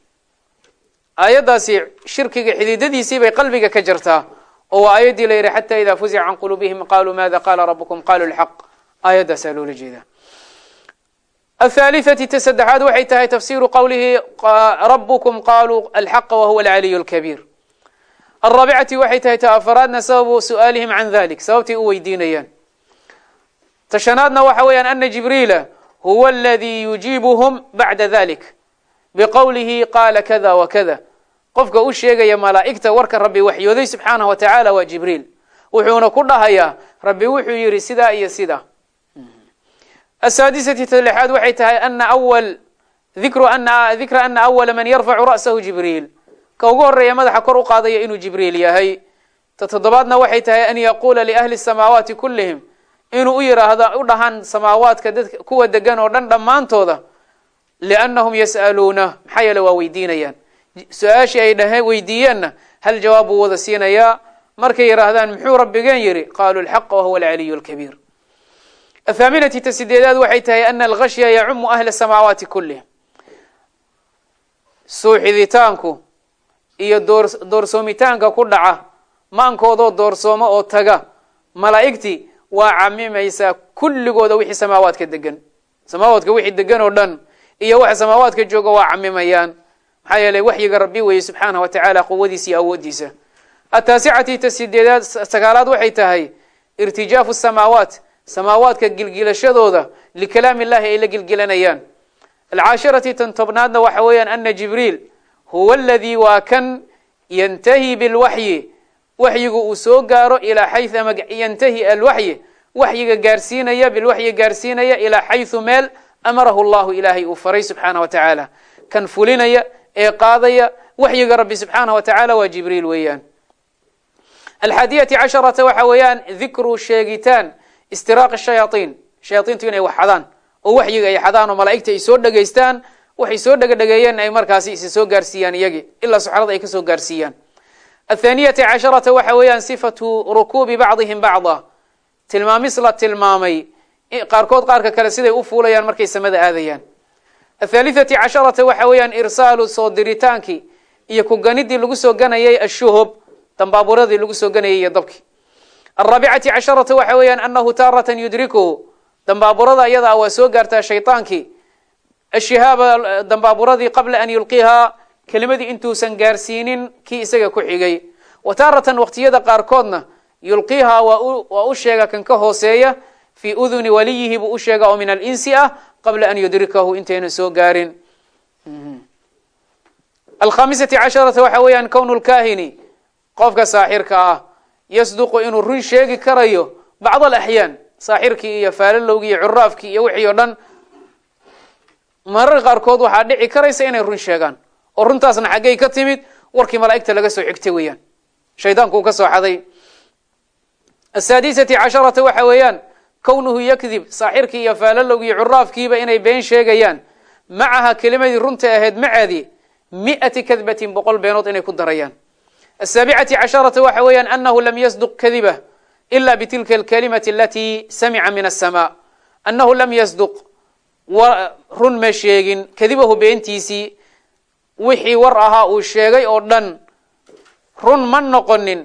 Aayaddaasi shirkiga xididadiisii bay qalbiga ka jirtaa oo waa aayaddii la yidhi xata ida fuzica can quluubihim qaluu mada qala rabukum qaluu lxaq. Aayaddaasaa loola jeedaa. Athaalithati ta saddexaad waxay tahay tafsiru qowlihi rabukum qaluu alxaqa wahuwa alcaliy lkabiir alraabicati waxay tahay ta afaraadna sababu su'aalihim can dalik sababtay u weydiinayaan. Ta shanaadna waxa weeyaan ana jibriila huwa aladii yujiibuhum bacda dalik biqowlihi qaala kada wa kada qofka u sheegaya malaa'igta warka rabbi waxyooday subxaanahu wa tacaala waa jibriil. Wuxuuna ku dhahayaa rabbi wuxuu yidhi sidaa iyo sidaa. Asaadisati ta waxay tahay ana awal dikru ana dikra ana awala man yarfacu ra'sahu jibriil. Ka ugu horreeya madaxa kor u qaadaya inuu jibriil yahay. Ta toddobaadna waxay tahay an yaquula liahli samaawaati kullihim. Inuu u yidhaahdo u dhahaan samaawaadka dadka kuwa degan oo dhan dhammaantooda liannahum yas'aluuna. Maxaa yeele waa weydiinayaan su'aashii ay dhahe weydiiyeenna hal jawaab wada siinayaa. Markay yidhaahdaan muxuu rabbigeen yidhi qaaluu alxaqa wahuwa alcaliyu alkabiir. Athaaminati ta sideedaad waxay tahay ana alghashya yacumu ahla samaawaati kullihim. Suuxiditaanku iyo door doorsoomitaanka ku dhaca maankoodoo doorsooma oo taga malaa'igtii waa camimaysaa kulligooda wixii samaawaadka degan samaawaadka wixii degan oo dhan iyo waxa samaawaadka jooga waa camimayaan maxaa yeeley waxyiga rabbi weeye subxaanah wa tacaala quwadiisa iyo awooddiisa. Ataasicati ta sagaalaad waxay tahay irtijaafu samaawaat samaawaadka gilgilashadooda likalaam illahi ay la gilgilanayaan. Alcaashirati tan tobnaadna waxa weeyaan ana jibriil huwa aladii waa kan yantahi bilwaxyi waxyigu uu soo gaaro ilaa xayu ama yantahi alwaxyi waxyiga gaarsiinaya bilwaxyi gaarsiinaya ilaa xaysu meel amarahu llahu ilaahay uu faray subxaanah wa tacaala. Kan fulinaya ee qaadaya waxyiga rabbi subxaanah wa tacaala waa jibriil weeyaan. Alxaadiyati casharata waxa weeyaan dikru sheegitaan istiraaqi shayaaiin shayaaiintu inay wax xadaan oo waxyiga ay xadaan oo malaa'igta ay soo dhegaystaan waxay soo dhegadhegeeyeen ay markaasi isa soo gaarsiiyaan iyagii ilaa suxrada ay ka soo gaarsiiyaan. Athaaniyati casharata waxa weeyaan sifatu rukuubi bacdihim bacda. Tilmaamis la tilmaamay. Qaarkood qaarka kale siday u fuulayaan markay samada aadayaan athaalithati casharata waxa weeyaan irsaalu soo diritaankii iyo ku ganidii lagu soo ganayay ashuhub dambaaburadii lagu soo ganayay iyo dabki. Alraabicati casharata waxa weeyaan anahu taaratan yudrikuhu dambaaburada iyadaa waa soo gaartaa shayaankii ashihaaba dambaaburadii qabla an yulqihaa kelimadii intuusan gaarsiinin kii isaga ku xigay. Wa taaratan waqtiyada qaarkoodna yulqiihaa waa u sheega kan ka hooseeya fii uduni waliyihi buu u sheega oo min alinsi ah qabla an yudrikahu intayna soo gaarin. Alkhamisati casharata waxa weeyaan kownu lkaahini qofka saaxirka ah yasduqu inuu run sheegi karayo bacd alaxyaan saaxirkii iyo faalalowgii iyo curaafkii iyo wixii oo dhan. Marar qaarkood waxaa dhici karaysa inay run sheegaan oo runtaasna xaggay ka timid warkii malaa'igta laga soo xigtay weeyaan. Shaydaanku uu ka soo xaday. Asaadisati casharata waxa weeyaan kownuhu yakdib saaxirkii iyo faalalowgii curaafkiiba inay been sheegayaan macaha kelimadii runta ahayd maceedii mi'ati kadbatin boqol beenood inay ku darayaan. Asaabicati casharata waxa weeyaan anahu lam yasduq kadibah ila bitilka alkalimati alati samica min aلsama anahu lam yasduq run ma sheegin kadibahu beentiisii wixii war ahaa uu sheegay oo dhan run ma noqonin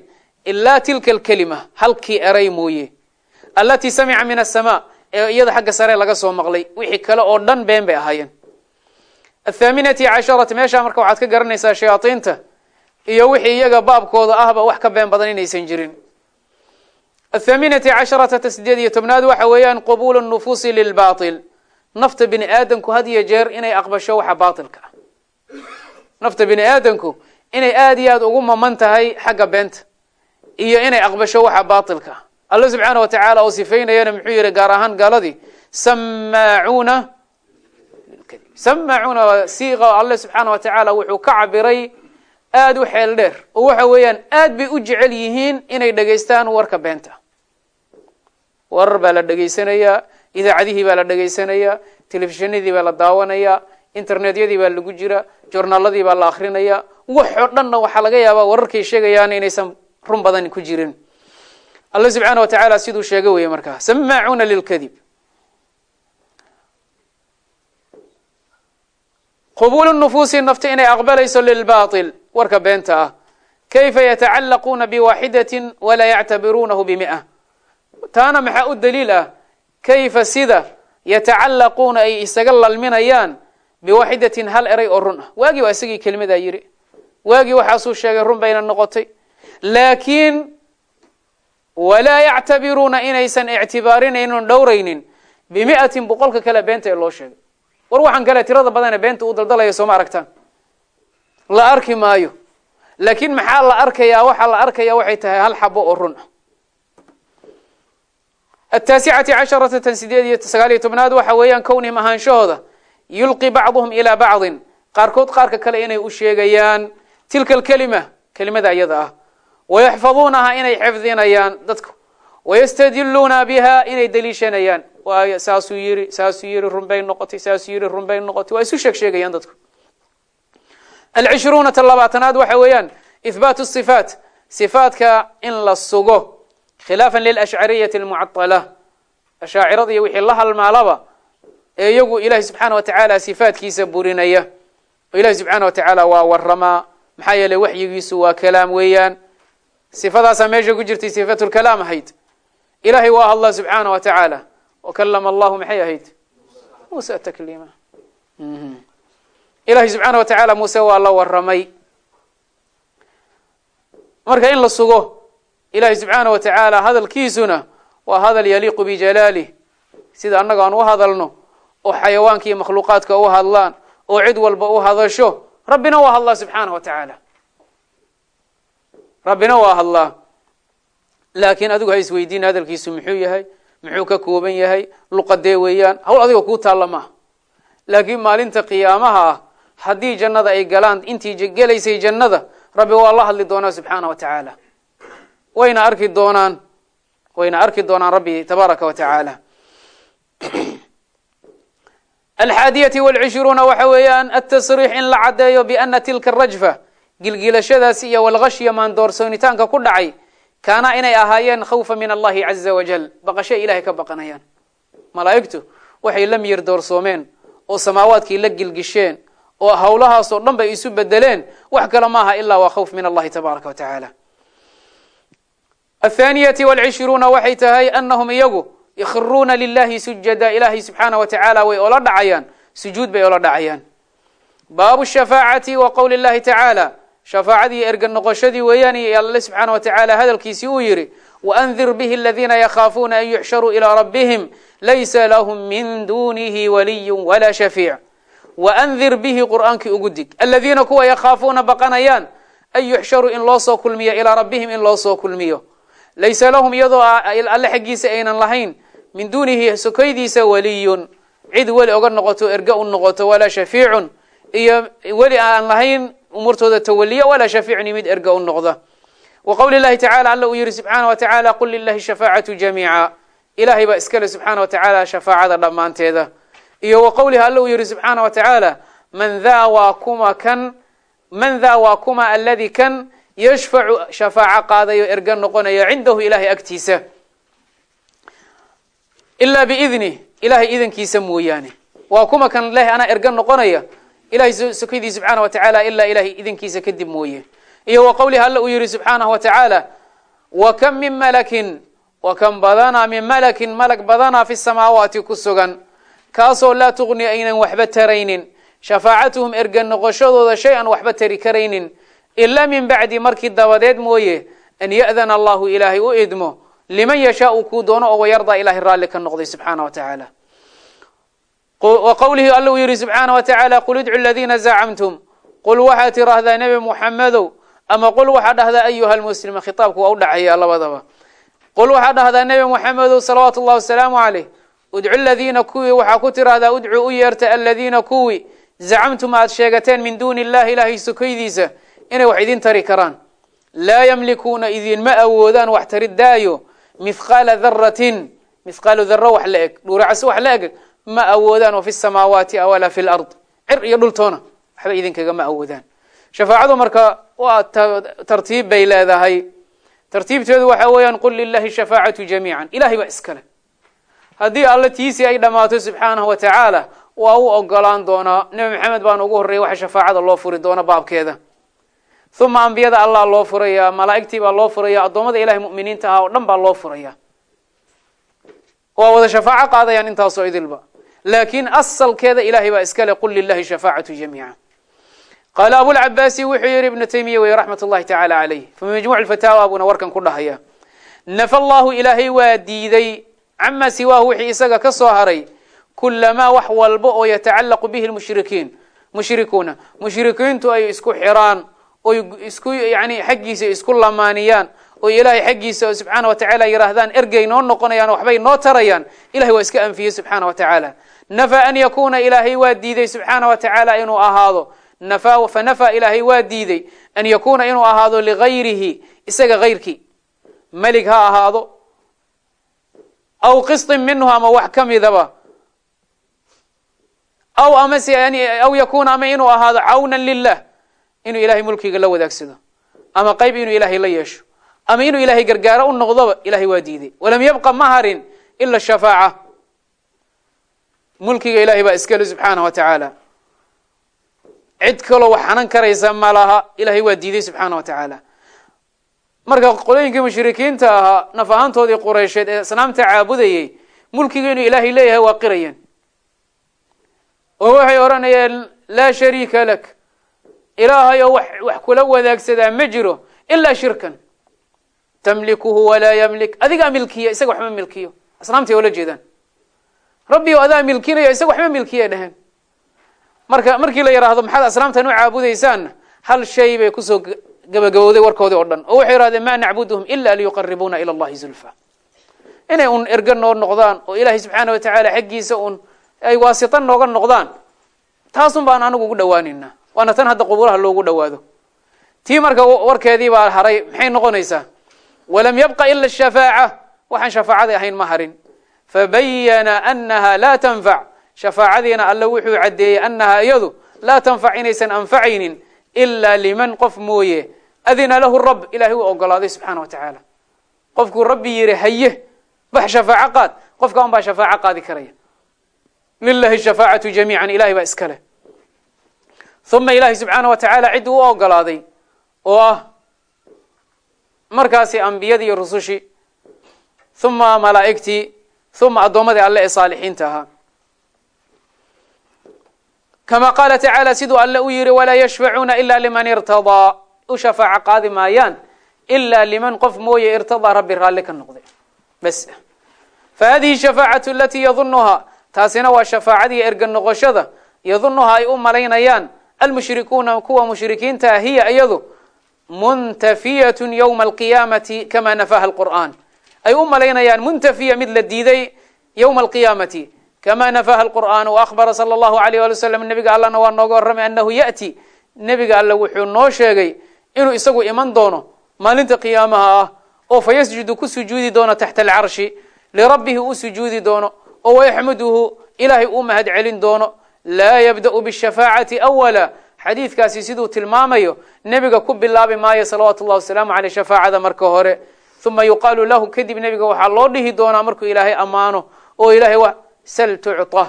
ilaa tilka alkalima halkii eray mooye alatii samica min aلsama ee iyada xagga sare laga soo maqlay wixii kale oo dhan been bay ahaayeen. Athaaminati casharata meeshaa marka waxaad ka garanaysaa shayaadiinta iyo wixii iyaga baabkooda ahba wax ka been badan inaysan jirin. Athaaminati casharata ta sideed iyo tobnaad waxa weeyaan qubulu nufuusi lilbatil nafta bini aadamku had iyo jeer inay aqbasho waxa baatilka ah. Nafta bini aadamku inay aada iyo aada ugu maman tahay xagga beenta iyo inay aqbasho waxa baatilka ah alla subxaana wa tacaala oo sifaynayana muxuu yihi gaar ahaan gaaladii samaacuuna samaacuuna siiqa alle subxaana wa tacaala wuxuu ka cabiray aada u xeel dheer. Oo waxa weeyaan aad bay u jecel yihiin inay dhegaystaan warka beenta. Warar baa la dhegaysanayaa idaacadihii baa la dhegaysanayaa telefishinadii baa la daawanayaa internetyadii baa lagu jira journaaladii baa la akrinaya wax oo dhanna waxaa laga yaabaa wararkay sheegayaan inaysan run badan ku jirin alla subxaana wa tacaala siduu sheega weye markaa samaacuuna lilkadib. Qubulu nufuusi nafta inay aqbalayso lilbatil warka beenta ah. Kayfa yatacallaquuna biwaxidatin walaa yactabiruunahu bimia. Taana maxaa u daliil ah? Kayfa sida yatacallaquuna ay isaga lalminayaan biwaxidatin hal eray oo run ah. Waagii waa isagii kelimadaa yiri waagii waxaasuu sheegay run bayna noqotay. Laakiin walaa yactabiruuna inaysan ictibaarinaynin dhowraynin bimiatin boqolka kale beenta ee loo sheegay. War waxaan kale tirada badan ee beenta u daldalaya sooma aragtaan. La arki maayo. Laakiin maxaa la arkayaa? Waxaa la arkaya waxay tahay hal xabo oo run ah. Ataasicati casharata tan sideed iyo sagaal iyo tobnaad waxa weeyaan kownihim ahaanshahooda yulqi bacduhum ilaa bacdin. Qaarkood qaarka kale inay u sheegayaan tilka alkelima kelimada iyada ah wayaxfaduunaha inay xifdinayaan dadku wayastadiluuna biha inay deliishanayaan waayo saasuu yiri saasuu yiri runbay noqotay saasuu yiri runbay noqotay waa isu sheeg sheegayaan dadku alcishruuna ta labaatanaad waxa weeyaan ihbaatu sifaat sifaatka in la sugo khilaafan lilashcariyati almucadala ashaacirada iyo wixii la halmaalaba ee iyagu ilahi subxaana wa tacaala sifaatkiisa burinaya ilahi waa waramaa sifadaasaa meesha ku jirtay sifatulkalaam ahayd ilahay waa hadla subxaana wa tacaala wakalama allahu maxay ahayd musa takliima ilahi subxaana wa tacaala muuse waa la waramay marka in la sugo ilahi subxaana wa tacaala hadalkiisuna waa hadal yaliiqu bijalaalih sida annaga aan u hadalno oo xayawaanka iyo makhluuqaadka u hadlaan oo cid walba u hadasho rabbina waa hadlaa subxaana wa tacaala rabbina waa hadlaa. Laakiin adigu ha isweydiin hadalkiisu muxuu yahay muxuu ka kooban yahay luqadee weeyaan. Hawl adiga kuu taalla maaha laakiin maalinta qiyaamaha ah haddii jannada ay galaan intii gelaysay jannada rabbi waa la hadli doonaa subxaana wa tacaala. Wayna arki doonaan wayna arki doonaan rabbi tabaaraka wa tacaala. Alxaadiyati walcishruuna waxa weeyaan altasriix in la caddeeyo biana tilka arajfa gilgilashadaas iyo walgashya maandoorsoonitaanka ku dhacay kaana inay ahaayeen khawfa min allahi caza wajal baqashay ilahay ka baqanayaan. Malaa'igtu waxay la miyir doorsoomeen oo samaawaadkii la gilgisheen oo hawlahaasoo dhan bay isu bedeleen wax kale maaha ilaa waa khawf min allahi tabaaraka wa tacaala. Athaniyati walcishruuna waxay tahay anahum iyagu yakhiruuna lilahi sujada ilahay subxaana wa way ola dhacayaan sujuud bay ola dhacayaan. Baabu shafaacati wa qowli llahi tacaala shafaacadii erga noqoshadii weeyaan iyo alle subxaana wa tacaala hadalkiisii uu yihi waandir bihi aladiina yakhaafuuna an yuxsharuu ilaa rabbihim laysa lahum min dunihi waliyu walaa shafiic. Waandir bihi qur'aankii ugu dig aladiina kuwa yakhaafuuna baqanayaan an yuxsharuu in loo soo kulmiyo ilaa rabbihim in loo soo kulmiyo. Laysa lahum iyadoo alle xaggiisa aynan lahayn min duunihi sokoydiisa waliyun cid weli oga noqoto erga u noqoto walaa shafiicun iyo weli aan lahayn umuurtooda tawaliya walaa shafiicun mid erga u noqda. Wa qowli llahi tacala alla uu yihi subxaana wa tacaala qul lilahi shafaacatu jamiica. Ilahay baa iskale subxaana wa tacaala shafaacada dhammaanteeda. Iyo wa qowliha alla uu yihi subxaana wa tacaala man daa waa kuma kan man daa waa kuma aladi kan yashfacu shafaaco qaadayo erga noqonaya cindahu ilahay agtiisa. Ilaa biidnih ilahay idankiisa mooyaane. Waa kuma kan leh anaa erga noqonaya ilahay sokadii subxaana wa tacaala ilaa ilahay idankiisa kadib mooye. Iyo wa qowlihi alla uu yihi subxaanahu wa tacaala wa kam min malakin wa kam badanaa min malakin malag badanaa fi samaawaati ku sugan. Kaasoo laa tugni aynan waxba taraynin. Shafaacatuhum erga noqoshadooda shay an waxba tari karaynin. Ilaa min bacdi markii dabadeed mooye an ya'dana allahu ilaahay u idmo. Liman yashaau kuu doono oo wayardaa ilahay raalli ka noqday subxaana wa wa qowlihi alla uu yihi subxaana wa tacaala qul idcu ladiina zacamtum qul waxaad tiraahdaa nebi muxamedow ama qul waxaa dhahdaa ayuha lmuslima khitaabku waa u dhacaya labadaba qul waxaa dhahdaa nebi muxamedow salawaatu llahi wasalaamu caleyh udcu ladiina kuwii waxaa ku tiraahdaa udcu u yeerta aladiina kuwii zacamtum aad sheegateen min duuni illahi ilahay sokaydiisa inay wax idin tari karaan laa yamlikuuna idinma awoodaan wax taridaayo mithqaala daratin mithqaalu daro wax la eg ma awoodaan oo fi samaawaati walaa fi lard cir iyo dhultoona waxba idinkagama awoodaan. Shafaacadu marka waa tartiib bay leedahay. Tartiibteedu waxa weeyaan qul lilahi shafaacatu jamiica ilahay baa iskale haddii alla tiisii ay dhammaato subxaanahu wa tacaala waa u ogolaan doonaa nebi maxamed baana ugu horreeyay waxa shafaacada loo furi doona baabkeeda. Uma ambiyada allah loo furaya malaa'igtii baa loo furaya addoommada ilahay mu'miniinta ahaa oo dhan baa loo furaya. Waa wada shafaaco qaadayaan intaasoo idilba laakiin asalkeeda ilahay baa iskale qul lilahi shafaacatu jamiica. Qaala abulcabaasi wuxuu yihi ibnu taymiya wey raxmat ullahi tacaala caleyh fi majmuc fataawa buuna warkan ku dhahaya. Nafa allahu ilaahay waa diiday cama siwaahu wixii isaga ka soo haray kulamaa wax walba oo yatacalaqu bihi lmushrikiin. Mushrikuuna mushrikiintu ay isku xiraan oy isku yani xaggiisa isku lamaaniyaan oo ilaahay xaggiisa subxaana wa tacala yihaahdaan ergey noo noqonayaan waxbay noo tarayaan ilahay waa iska anfiyey subxaana wa tacaala nafa an yakuuna ilaahay waa diiday subxaana wa tacaala inuu ahaado. Nafa fanafa ilaahay waa diiday an yakuuna inuu ahaado ligayrihi isaga gayrkii melig ha ahaado. Aw qisطin minhu ama wax ka midaba aw amase aw yakuna ama inuu ahaado cawnan lilah inuu ilahay mulkiga la wadaagsado. Ama qayb inuu ilahay la yeesho. Ama inuu ilahay gargaaro u noqdoba ilahay waa diiday. Walam yabqa ma harin ila shafaaca mulkiga ilahay baa iskale subxaanah wa tacaala. Cid kaloo wax xanan karaysa ma laha ilahay waa diiday subxaana wa tacaala. Marka qolooyinkii mushrikiinta ahaa naf ahaantoodii qureysheed ee asnaamta caabudayey mulkiga inuu ilaahay leeyahay waa qirayeen. Oo waxay odhanayeen laa shariika lak. Ilaahay oo wax kula wadaagsadaa ma jiro ilaa shirkan. Tamlikuhu walaa yamlik. Adigaa milkiya isaga waxma milkiyo. Asnaamtay oola jeedaan rabbi adaa milkinayo isaga waxma milkiya dheheen marka markii la yidhaahdo maxaad asnaamtan u caabudaysaanna hal shay bay ku soo gabagabowday warkoodii oo dhan. Oo waxay yihahdeen ma nacbuduhum ila liyuqaribuuna ila allahi zulfa. Inay un erga noo noqdaan oo ilaahay subxaana wa xaggiisa un ay waasita nooga noqdaan taasun baan anigu ugu dhawaanaynaa waana tan hadda quburaha loogu dhawaado. Tii marka warkeedii baa haray maxay noqonaysaa? Walam yabqa ila shafaaca. Waxaan shafaacadii ahayn ma harin fabayana anaha laa tanfac shafaacadiina alle wuxuu caddeeyey annaha iyadu laa tanfac inaysan anfacaynin ila liman qof mooye adina lahu rab ilahay uu ogolaaday subxaana wa tacaala qofkuu rabbi yihi haye bax shafaaco qaad qofka un baa shafaaco qaadi karaya lilahi shafaacatu jamiican ilahay baa iska leh uma ilahay subxaana wa tacaala ciddii u ogolaaday oo ah markaasi ambiyadii iyo rusushii uma malaa'igtii uma addoommadii alle ee saalixiinta ahaa kama qaala tacaala siduu alle u yihi walaa yashfacuuna ila liman irtadaa u shafaaco qaadi maayaan ila liman qof mooye irtadaa rabbi raalli ka noqday bas fahadihi shafaacatu alatii yadunuhaa taasina waa shafaacadii erga noqoshada yadunuhaa ay u malaynayaan almushrikuuna kuwa mushrikiintaa hiya iyadu muntafiyat ywma alqiyaamati kama nafaha alqur'an ay u malaynayaan muntafiya mid la diiday ywma alqiyaamati kama nafaha alqur'an waahbara sala allahu alayh wali wasalam nebiga allana waa nooga warramay anahu ya'ti nebiga alle wuxuu noo sheegay inuu isagu iman doono maalinta qiyaamaha ah oo fa yasjudu ku sujuudi doono taxta alcarshi lirabbihi u sujuudi doono oo wayaxmaduhu ilaahay uu mahad celin doono laa yabda'u bishafaacati awala xadiidkaasi siduu tilmaamayo nebiga ku bilaabi maayo salawaatu llahi wasalaamu caleyh shafaacada marka hore uma yuqaalu lahu kadib nebiga waxaa loo dhihi doonaa markuu ilaahay ammaano oo ilaahay wa sal tucطa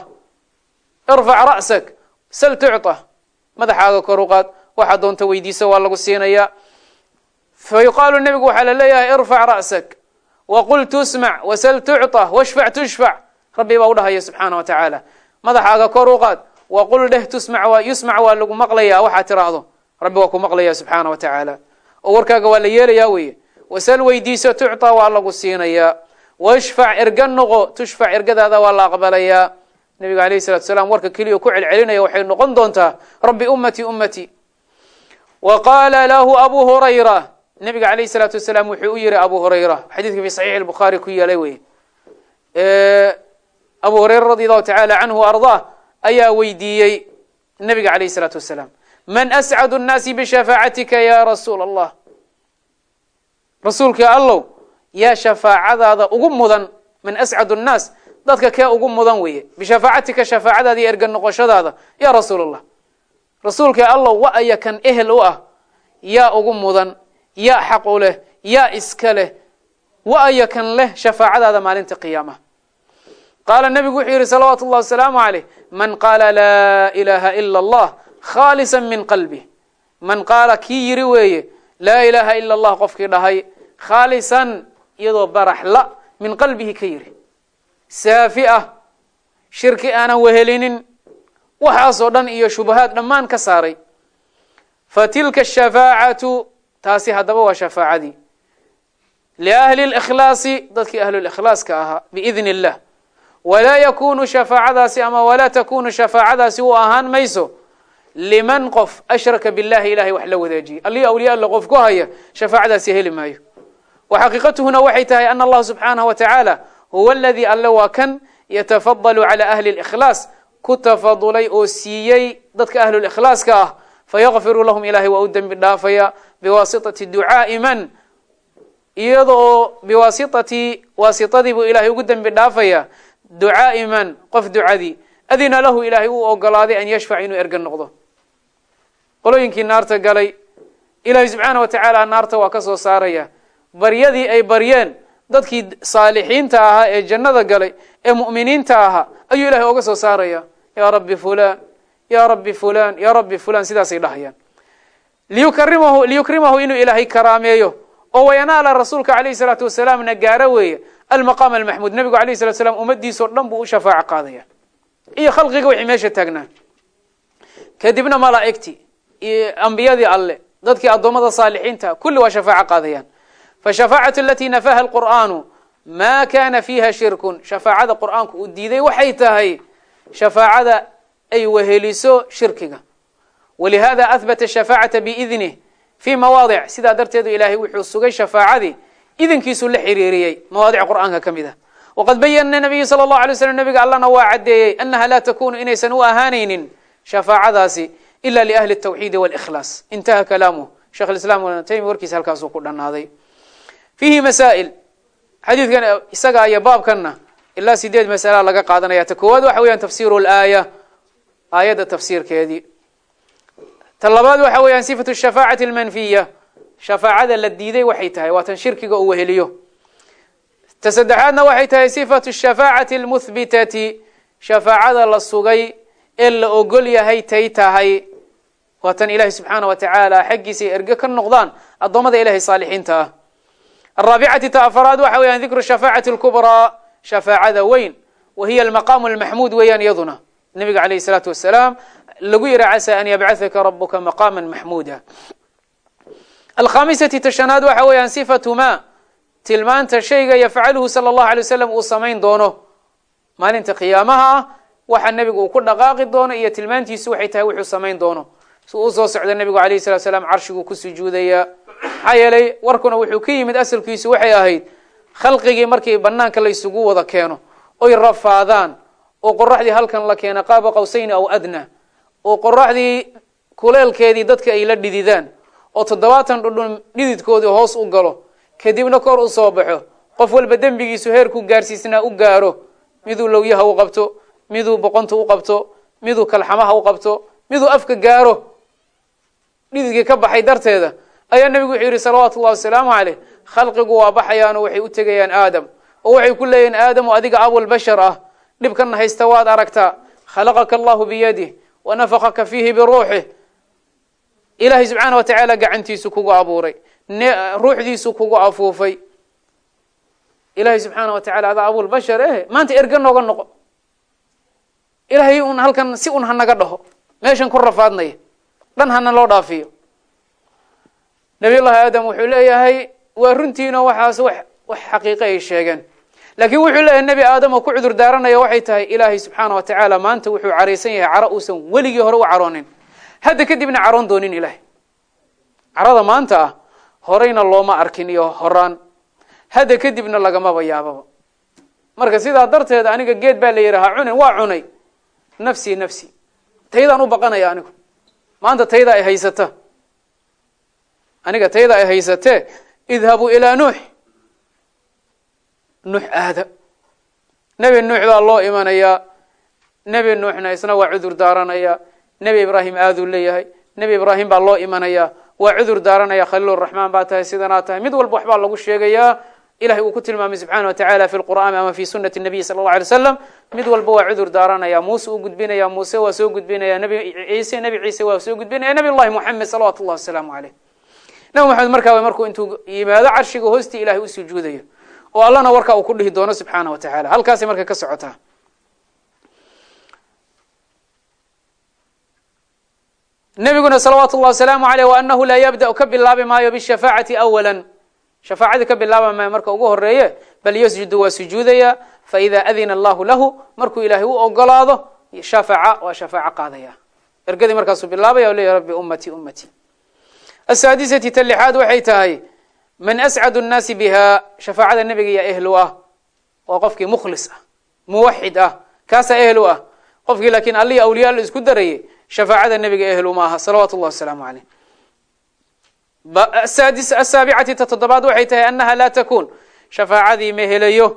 irfac ra'sak sal tucطa madaxaaga kor u qaad waxaa doonta weydiisa waa lagu siinayaa fa yuqaalu nebigu waxaa la leeyahay irfac ra'sak waqul tusmac wasal tucطa washfac tushfac rabbi baa u dhahaya subxaana wa tacaala madaxaaga kor u qaad waqul dheh tusmac waa yusmac waa lagu maqlayaa waxaa tiraahdo rabbi waa ku maqlaya subxaana wa tacaala oo warkaaga waa la yeelayaa weye wasal weydiiso tucطa waa lagu siinayaa. Washfac erga noqo tushfac ergadaada waa la aqbalayaa nebiga alayh salatu salaam warka keliya ku celcelinaya waxay noqon doontaa rabbi ummati ummati. Wa qaala lahu abu hurayra nebiga alayh salaatu wasalaam wuxuu u yihi abu hurayra xadiidka fi saxiix bukhaari ku yeelay wey abu hurayra radi allahu tacala canhu ardaa ayaa weydiiyey nebiga alayh salaatu wasalaam. Man ascadu nnaasi bishafaacatika ya rasuula allah rasuulka allow yaa shafaacadaada ugu mudan man ascadu nnaas dadka kee ugu mudan weeye. Bishafaacatika shafaacadaada iyo erga noqoshadaada ya rasuul allah rasuulka allow wa aya kan ehel u ah yaa ugu mudan yaa xaq u leh yaa iska leh wa aya kan leh shafaacadaada maalinta qiyaamaha. Qaala nebigu wuxuu yihi salawaatu اllahi wasalaamu aleyh man qaala laa ilaha ila allah khaalisa min qalbih man qaala kii yiri weeye laa ilaha ila allah qofkii dhahay khaalisan iyadoo barax la min qalbihi ka yiri. Saafi ah shirki aanan wehelinin waxaasoo dhan iyo shubahaad dhammaan ka saaray. Fa tilka shafaacatu taasi haddaba waa shafaacadii liahli اlkhlaasi dadkii ahlulkhlaaska ahaa biidn illah walaa yakunu shafaacadaasi ama walaa takunu shafaacadaasi u ahaan mayso liman qof ashraka billahi ilahay wax la wadaajiyey allii awliya alla qof ku haya shafaacadaasi heli maayo. Wa xaqiiqatuhuna waxay tahay ana allaha subxaanahu wa tacaala huwa aladii alle waa kan yatafadalu cala ahli اlkhlaas ku tafadulay oo siiyey dadka ahlulkhlaaska ah. Fayakfiru lahum ilahay waa u dembi dhaafaya biwaasitati ducaai man iyada oo biwaasitati waasitadii buu ilahay ugu dembi dhaafaya ducaai man qof ducadii. Adina lahu ilaahay uu ogolaaday an yashfac inuu erga noqdo qolooyinkii naarta galay. Ilahay subxaana wa tacaala naarta waa ka soo saaraya. Baryadii ay baryeen dadkii saalixiinta ahaa ee jannada galay ee mu'miniinta ahaa ayuu ilahay oga soo saaraya. Ya rabbi fulan ya rabbi fulan ya rabbi fulan sidaasay dhahayaan. Liyukrimahu liyukrimahu inuu ilaahay karaameeyo. Oo wayanaala rasuulka alayhi salaatu wasalaamna gaaro weeye. Almaqaam almaxmuud nebigu alayh salatu slam ummadiisao dhan buu u shafaaco qaadaya. Iyo khalqiga wixii meesha taagnaa. Kadibna malaa'igtii ambiyadii alle dadkii addoommada saalixiinta kulli waa shafaaco qaadayaan. Fashafaacatu alati nafaha alqur'aanu ma kana fiiha shirkun shafaacada qur'aanku uu diiday waxay tahay shafaacada ay weheliso shirkiga. Walihada ahbata shafaacata biidnih fi mawaadic sidaa darteedu ilaahay wuxuu sugay shafaacadii idinkiisuu la xiriiriyey mawaadic qur'aanka ka mid ah. Waqad bayana nabiyu sala allahu alay slam nabiga allana waa caddeeyey annaha laa takunu inaysan u ahaanaynin shafaacadaasi ila liahli اtawxiidi wاlkhlaas intaha kalaamuh shekh islam ibn taymiya warkiisa halkaasuu ku dhanaaday fiihi masaa'il. Xadiidkan isaga iyo baabkanna ilaa sideed masala laga qaadanaya. Ta koowaad waxa weeyaan tafsiru laaya aayadda tafsiirkeedii. Ta labaad waxa weeyaan sifatu shafaacati almanfiya. Shafaacada la diiday waxay tahay waa tan shirkiga uu weheliyo. Ta saddexaadna waxay tahay sifatu shafaacati almuhbitati shafaacada waa tan ilahi subxaana wa tacaala xaggiisa ay erge ka noqdaan addoommada ilahay saalixiinta. Ah araabicati ta afaraad waxa weeyaan dikru shafaacati alkubraa shafaacada weyn wa hiya almaqaamu almaxmuud weeyaan iyaduna. Nabiga alayh salaatu wasalaam lagu yihi casa an yabcahaka rabuka maqaama maxmuuda alkhamisati tashanaad waxa weeyaan sifatu ma tilmaanta shayga yafcaluhu sala allahu alay wasalam uu samayn doono. Maalinta qiyaamaha ah waxa nebigu uu ku dhaqaaqi doono iyo tilmaantiisu waxay tahay wuxuu samayn doono uu soo socda nebigu alayh salatu salaam carshiguu ku sujuudayaa maxaa yeelay warkuna wuxuu ka yimid asalkiisu waxay ahayd khalqigii markii banaanka laysugu wada keeno oy rafaadaan oo qoraxdii halkan la keena qaaba qawsayni aw adna oo qoraxdii kuleelkeedii dadka ay la dhididaan oo toddobaatan dhudhun dhididkoodii hoos u galo kadibna kor u soo baxo qof walba dembigiisu heerku gaarsiisnaa u gaaro miduu lowyaha u qabto miduu boqonta u qabto miduu kalxamaha u qabto miduu afka gaaro dhididkii ka baxay darteeda ayaa nebigu wuxuu yidhi salawaatu ullahi wasalaamu caleyh khalqigu waa baxayaanoo waxay u tegayaan aadam oo waxay ku leeyihiin aadamu adiga abulbashar ah dhibkana haysta waad aragtaa khalaqaka allahu biyadih wa nafaqaka fiihi biruuxih ilaahay subxaana wa tacaala gacantiisu kugu abuuray ruuxdiisu kugu afuufay. Ilaahay subxaana wa tacala adaa abulbashar eh maanta erge nooga noqo. Ilaahay un halkan si un hanaga dhaho meeshan ku rafaadnaya dhan hana loo dhaafiyo. Nabiy llahi aadam wuxuu leeyahay waa runtiino waxaas wax wax xaqiiqo ay sheegeen. Laakiin wuxuu leeyahay nebi aadam oo ku cudur daaranaya waxay tahay ilaahay subxaana wa tacaala maanta wuxuu caraysan yahay caro uusan weligii hore u caroonin. Hadda kadibna caroon doonin ilahay carada maanta ah horeyna looma arkin iyo horaan. Hadda kadibna lagamaba yaababa. Marka sidaa darteed aniga geed baa la yidhahaa cunin waa cunay. Nafsi nafsi. Taydaan u baqanaya anigu maanta tayda ay haysata. Aniga tayda ay haysatee idhabuu ilaa nuux. Nuux aada. Nebi nuux baa loo imanayaa nebi nuuxna isna waa cudur daaranaya. Nebi ibraahim aaduu leeyahay. Nebi ibraahim baa loo imanayaa waa cudur daaranaya. Khaliiluraxmaan baa tahay sidanaa tahay. Mid walba waxbaa lagu sheegayaa. Ilahay uu ku tilmaamay subxaana wa tacala fi lqur'aani ama fi sunati nabiyi sala allah alay mid walba waa cudur daaranaya muuse uu gudbinaya muuse waa soo gudbinaya nebi ciise nebi ciise waa soo gudbinaya nebiy llahi moxamed salawatu llahi wasalaamu caleyh nabi maxamed markaa markuu intuu yimaado carshiga hoostii ilahay u sujuudayo oo allana warkaa uu ku dhihi doono subxaana wa tacala halkaasay marka ka socotaa. Nebiguna salawaatu llahi wasalaamu aleyh wa anahu laa yabda ka bilaabi maayo bishafaacati awala shafaacadii ka bilaabi maayo marka ugu horeeye bal yasjudu waa sujuudaya faida adina allahu lahu markuu ilaahay u ogolaado shafaca waa shafaaco qaadaya. Ergadii markaasuu bilaabaya leya rabbi ummati ummati. Asaadisati ta waxay tahay man ascadu nnaasi biha shafaacada nebiga yaa ehlu ah waa qofkii mukhlis ah muwaxid ah kaasaa ehlu ah. Qofkii laakiin allihii awliya la isku darayay shafaacada nebiga ehlu ma aha salawaatu llahi wasalaamu caleyh asaadis asaabicati ta toddobaad waxay tahay annaha laa takun. Shafaacadii ma helayo.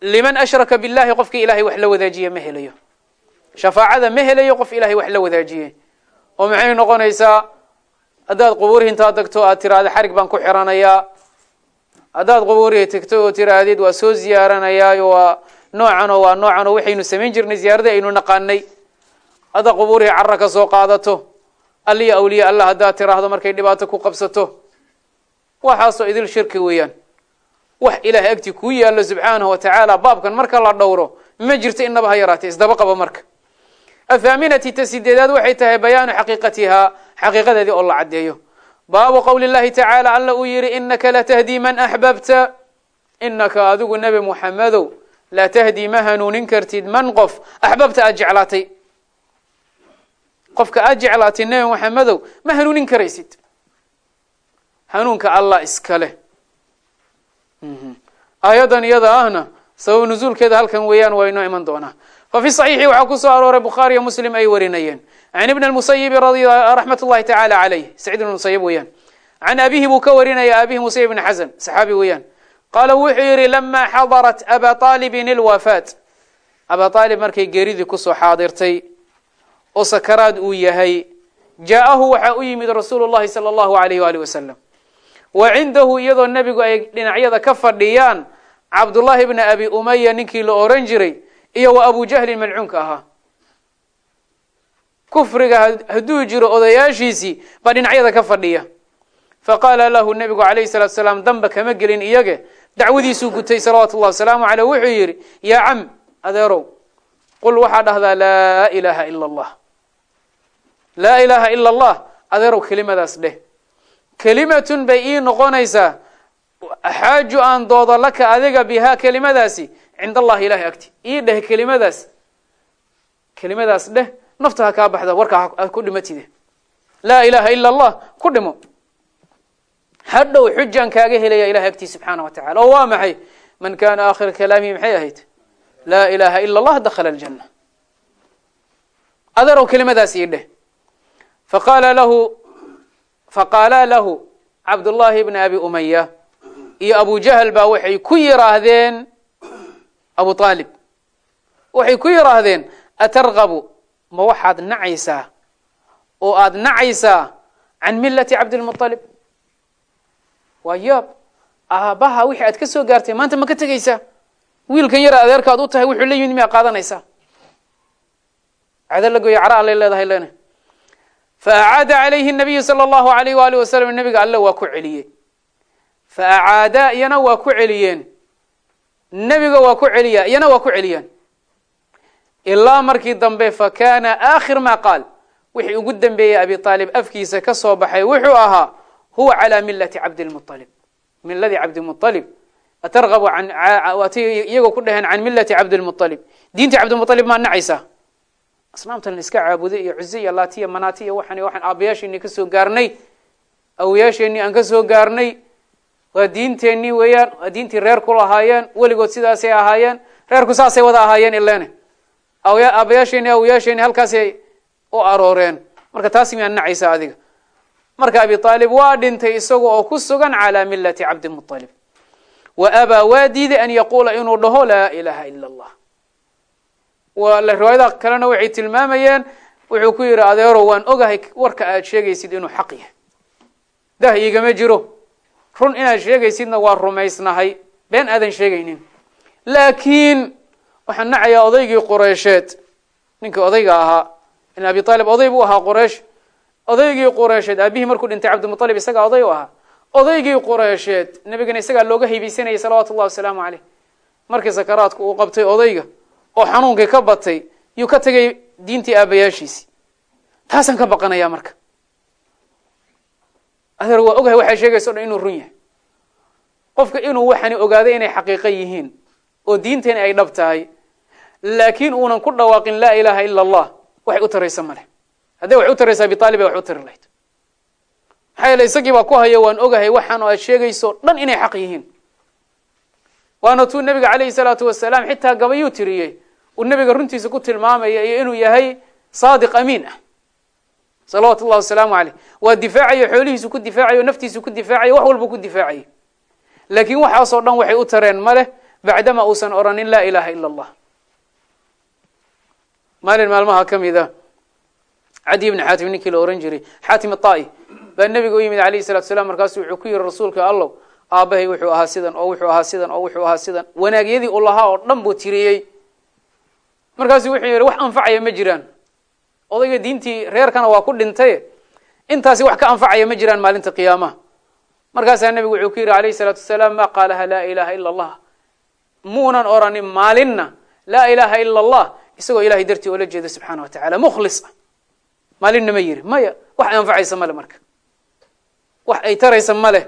Liman ashraka billahi qofkii ilahay wax la wadaajiye ma helayo. Shafaacada ma helayo qof ilahay wax la wadaajiye. Oo maxay noqonaysaa? Haddaad qubuurihii intaad tagto aad tiraahda xarig baan ku xiranayaa haddaad qubuurihii tagto oo tiraahdid waa soo ziyaaranayaayo waa noocanoo waa noocanoo waxaynu samayn jirnay ziyaaradii aynu naqaanay alliya awliya allah haddaad tiraahdo markay dhibaato ku qabsato. Waxaasoo idil shirki weeyaan. Wax ilahay agtii kuu yaallo subxaanahu wa tacaala baabkan marka la dhowro ma jirto inaba ha yaraatee isdaba qaba marka. Athaaminati ta sideedaad waxay tahay bayaanu xaqiiqatihaa xaqiiqadeedii oo la caddeeyo. Baabu qowli llahi tacaala alla uu yihi inaka latahdi man axbabta inaka adigu nebi muxamedow la tahdi ma hanuunin kartid man qof axbabta aad jeclaatay qofka aad jeclaatay nebi moxamedow ma hanuunin karaysid. Hanuunka allah iska leh. Aayaddan iyada ahna sabab nuzuulkeeda halkan weeyaan waa inoo iman doonaa. Fa fi saxiixi waxaa ku soo arooray bukhaariyo muslim ay warinayeen. Can ibn musayibi raxmat llahi tacala caleyh saciid ibn musayib weeyaan. Can abihi buu ka warinaya abihi musayib ibn xasan saxaabi weeyaan. Qaala wuxuu yihi lama xadarat aba aalibin ilwafaat. Aba aalib markay geeridii ku soo xaadirtay oo sakaraad uu yahay jaa-ahu waxaa u yimid rasuulu llahi sala allahu alayh waali wasalam wa cindahu iyadoo nebigu ay dhinacyada ka fadhiyaan cabdullahi bna abi umaya ninkii la oran jiray iyo wa abu jahlin malcuunka ahaa. Kufriga hadduu jiro odayaashiisii baa dhinacyada ka fadhiya. Faqaala lahu nebigu alayhi salatu salaam damba kama gelin iyage. Dacwadiisuu gutay salawaatu llahi wasalaamu aleyh wuxuu yidhi yaa cam adeerow qul waxaa dhahdaa laa ilaha ila allah laa ilaha ila allah adeerow kelimadaas dheh. Kelimatun bay ii noqonaysaa xaaju aan doodo laka adiga bihaa kelimadaasi cind allahi ilahay agti. Ii dheh kelimadaas. Kelimadaas dheh nafta ha kaa baxda warkaa ku dhimatide laa ilaha ila allah ku dhimo. Hadhow xujaan kaaga helaya ilahay agtii subxaana wa tacala oo waa maxay? Man kana aakhira kalaamihi maxay ahayd? Laa ilaha ila allah dakhala aljana adeerow kelimadaas ii dheh faqaalaa lahu cabdullahi bna abi umaya iyo abu jahl baa waxay ku yiraahdeen abu aalib waxay ku yiraahdeen atargabu ma waxaad nacaysaa? oo aad nacaysaa can millati cabdilmuطalib waa yaab. Aabbaha wixii aad ka soo gaartay maanta ma ka tegaysaa wiilkan yara adeerkaad u tahay wuxuu la yimid miyaa qaadanaysaa? Cada la goya cara allay leedahay lena faacaada calayhi nabiyu sala allahu alayh waali wasalam nabiga alle waa ku celiyey faacaada iyana waa ku celiyeen nebiga waa ku celiya iyana waa ku celiyeen ilaa markii dambe fakana aakhir ma qaal wixii ugu dambeeyey abi aalib afkiisa ka soo baxay wuxuu ahaa huwa calى milati cabdilmualib miladii cabdimualib atargabu iyagoo ku dhaheen can milati cabdilmualib diintii cabdimualib maa nacaysaa asnaamtan iska caabuday iyo cuze iyo laatiya manaati iyo waxan waxaan aabayaasheenii ka soo gaarnay awayaasheenii aan ka soo gaarnay waa diinteenii weeyaan waa diintii reerku lahaayeen weligood sidaasay ahaayeen reerku saasay wada ahaayeen ilene aabayaasheeni awayaasheeni halkaasay u arooreen. Marka taasi miyaa nacaysa adiga. Marka abi aalib waa dhintay isaga oo ku sugan calى milati cabdimualib wa abaa waa diiday an yaquula inuu dhaho laa ilaha ila allah riwaayada kalena waxay tilmaamayeen wuxuu ku yihi adeero waan ogahay warka aad sheegaysid inuu xaq yahay. Dah igama jiro. Run inaad sheegaysidna waa rumaysnahay. Been aadan sheegaynin. Laakiin waxaan nacayaa odaygii qureysheed. Ninkii odayga ahaa in abi aalib oday buu ahaa quraysh. Odaygii qureysheed aabihii markuu dhintay cabdimualib isagaa oday u ahaa. Odaygii qureysheed nebigana isagaa looga haybaysanayay salawaatu ullahi wasalaamu caleyh markii sakaraadku uu qabtay odayga oo xanuunkii ka batay yuu ka tegay diintii aabayaashiisi taasaan ka baqanaya marka. Adeer waa ogahay waxay sheegaysa o dhan inuu run yahay. Qofka inuu waxani ogaaday inay xaqiiqo yihiin oo diinteeni ay dhab tahay laakiin uunan ku dhawaaqin laa ilaha ila allah waxay u taraysa maleh hadday wax u taraysa abi ay wax u tari lahayd. Maxaa yeele isagii baa ku haya waan ogahay waxaan aad sheegayso dhan inay xaq yihiin. Waana tuu nebiga calayhi salaatu wasalaam xitaa gabayuu tiriyey uu nebiga runtiisa ku tilmaamaya iyo inuu yahay saadiq amiin ah. Salawaatu ullahi wasalaamu caleyh waa difaacayo xoolihiisu ku difaacayo naftiisu ku difaacayo wax walbuu ku difaacayay laakiin waxaasoo dhan waxay u tareen ma leh bacdama uusan oranin laa ilaha ila allah. Maalin maalmaha ka mid a cadi ibni xaatim ninkii la ohan jiray xaatim aai baa nebiga u yimid alayhi salatu salam markaasu wuxuu ku yihi rasuulka allow aabbahay wuxuu ahaa sidan oo wuxuu ahaa sidan oo wuxuu ahaa sidan. Wanaagyadii uu lahaa oo dhan buu tiriyey markaasu wuxuu yihi wax anfacaya ma jiraan. Odayga diintii reerkana waa ku dhintay. Intaasi wax ka anfacaya ma jiraan maalinta qiyaamaha. Markaasaa nebigu wuxuu ku yidhi alayhi salaatu wasalaam ma qaalaha laa ilaha ila allah. Muunan oranin maalinna laa ilaha ila allah isagoo ilahay dartii oola jeeda subxaana wa tacala mukhlis ah. Maalinna ma yiri maya wax ay anfacaysa male marka. Wax ay taraysa ma leh.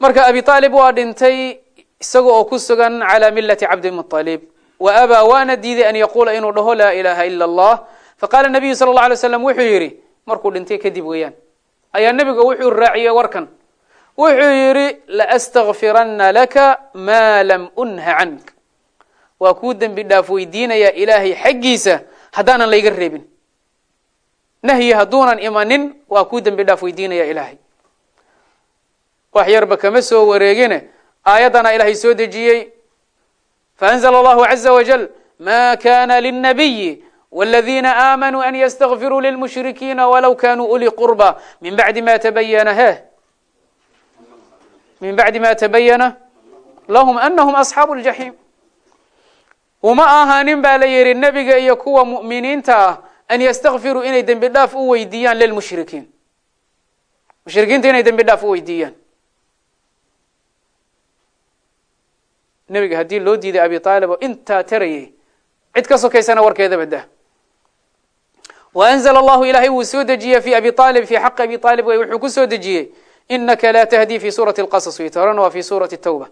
Marka abi aalib waa dhintay isaga oo ku sugan calى milati cabdimualib wa abaa waana diiday an yaquula inuu dhaho laa ilaha ila allah. Faqala nabiyu sala اlه alay slam wuxuu yihi markuu dhintay kadib weeyaan. Ayaa nebiga wuxuu raaciyey warkan. Wuxuu yihi laastakfirana laka ma lam unha cank waa kuu dembi dhaaf weydiinaya ilaahay xaggiisa haddaanan layga reebin. Nahyi hadduunan imanin waa kuu dembi dhaaf weydiinaya ilaahay. Wax yarba kama soo wareegine. Aayaddana ilaahay soo dejiyey faanzla allahu caza wajal ma kana lلnabiyi wاladina aamanuu an ystakfiruu lilmushrikiina walow kanuu uli qurba min bacdi ma tabayana he min bacdi ma tabayana lahum anahum asxaabu اljaxiim uma ahaanin baa la yihi nebiga iyo kuwa mu'miniinta ah an ystakfiruu inay dembi dhaaf u weydiiyaan lilmushrikiin mushrikiinta inay dembi dhaaf u weydiiyaan nebiga haddii loo diiday abi aalib oo intaa tarayay cid ka sokaysana warkeeda badah wa anzla allahu ilahay wuu soo dejiyey fi abi aalib fi xaqi abi aalib wey wuxuu ku soo dejiyey. Inaka laa tahdii fi suurati lqasas way horena waa fi suurati tawba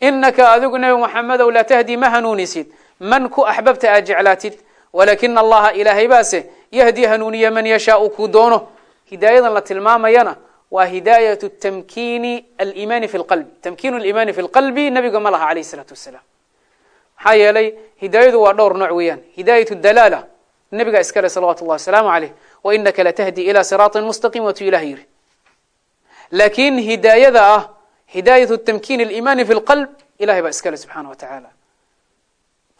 inaka adigu nebi moxamedow laa tahdii ma hanuunisid. Man ku axbabta aad jeclaatid walakina allaha ilaahay baase yahdi hanuuniya man yashaau kuu doono. Hidaayadan la tilmaamayana waa hidaayat tamkiini alimaani fi lqalbi tamkiinu alimaani fi lqalbi nabiga ma laha alayh isalaatu wasalaam. Maxaa yeelay hidaayadu waa dhowr nooc weeyaan. Hidaayat dalaala nabiga iskale salawatu llahi wasalaamu caleyh wa inaka latahdi ila siraatin mustaqim watuu ilah yiri. Laakin hidaayada ah hidaayatu tamkiin alimaani fi lqalb ilahay baa iskale subxaana wa tacaala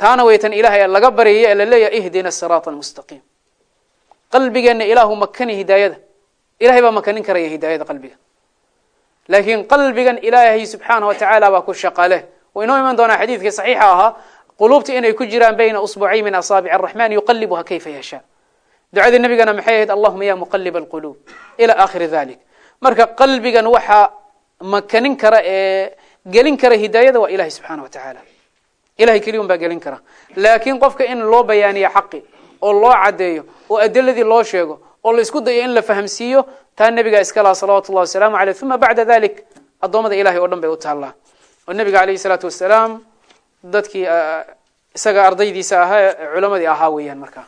taana waytan ilahay laga baryaya ee la leeyahay ihdina siraata almustaqiim qalbigeenna ilaahu makani hidaayada ilahay baa makanin karaya hidaayada qalbiga. Laakiin qalbigan ilaahay subxaanah wa tacaala baa ku shaqa leh. Inoo iman doonaa xadiidkii saxiixa ahaa quluubta inay ku jiraan bayna usbucay min asaabic araxman yuqalibuha kayfa yashaa. Ducadii nabigana maxay ahayd allahuma ya muqalib alquluub ila akhiri dalik marka qalbigan waxaa makanin kara ee gelin kara hidaayada waa ilahay subxaana wa tacaala keliyan baa gelin kara. Laakiin qofka in loo bayaaniyo xaqi oo loo caddeeyo oo adiladii loo sheego oo la isku dayo in la fahamsiiyo taa nebiga iska laha salawatu wasalaamu aleyh uma bacda dalik addoommada ilahay o dhan bay u taallaa. Oo nebiga alayhi salaatu wasalaam dadkii isaga ardaydiisa ahaa ee culamadii ahaa weeyaan markaa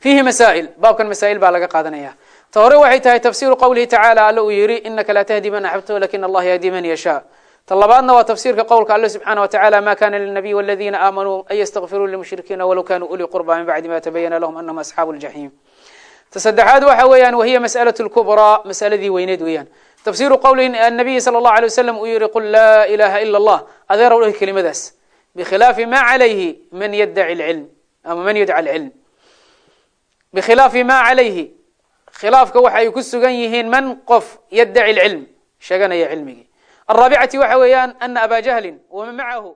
fiihi masaa'il baabkan masaa'il baa laga qaadanaya. Ta hore waxay tahay tafsiru qowlihi tacaala alle uu yihi inaka laa tahdi man axbabta walakin allah yahdi man yashaa ta waa tafsiirka qowlka alle subxaana wa tacala ma kana lilnabiy waladiina aamanuu an ystakfiruu lilmushrikiina walow kanuu uli qurba min bacdi ma tabayana lahum anahum asxaabu ljaxiim ta saddexaad waxa weeyaan wahiya mas'alaة اlkubraa masaladii weyneed weeyaan tafsiru qowli الnabiyi salى اllahu alيه wasalam uu yihi qul laa ilaha ila اllah adeerow dhahi kelimadaas bikhilaafi ma calayhi man yaddaci lcilm ama man yadca alcilm bikhilaafi ma calayhi khilaafka waxa ay ku sugan yihiin man qof yaddaci lcilm sheeganaya cilmigii alraabicati waxa weeyaan ana aba jahlin waman macahu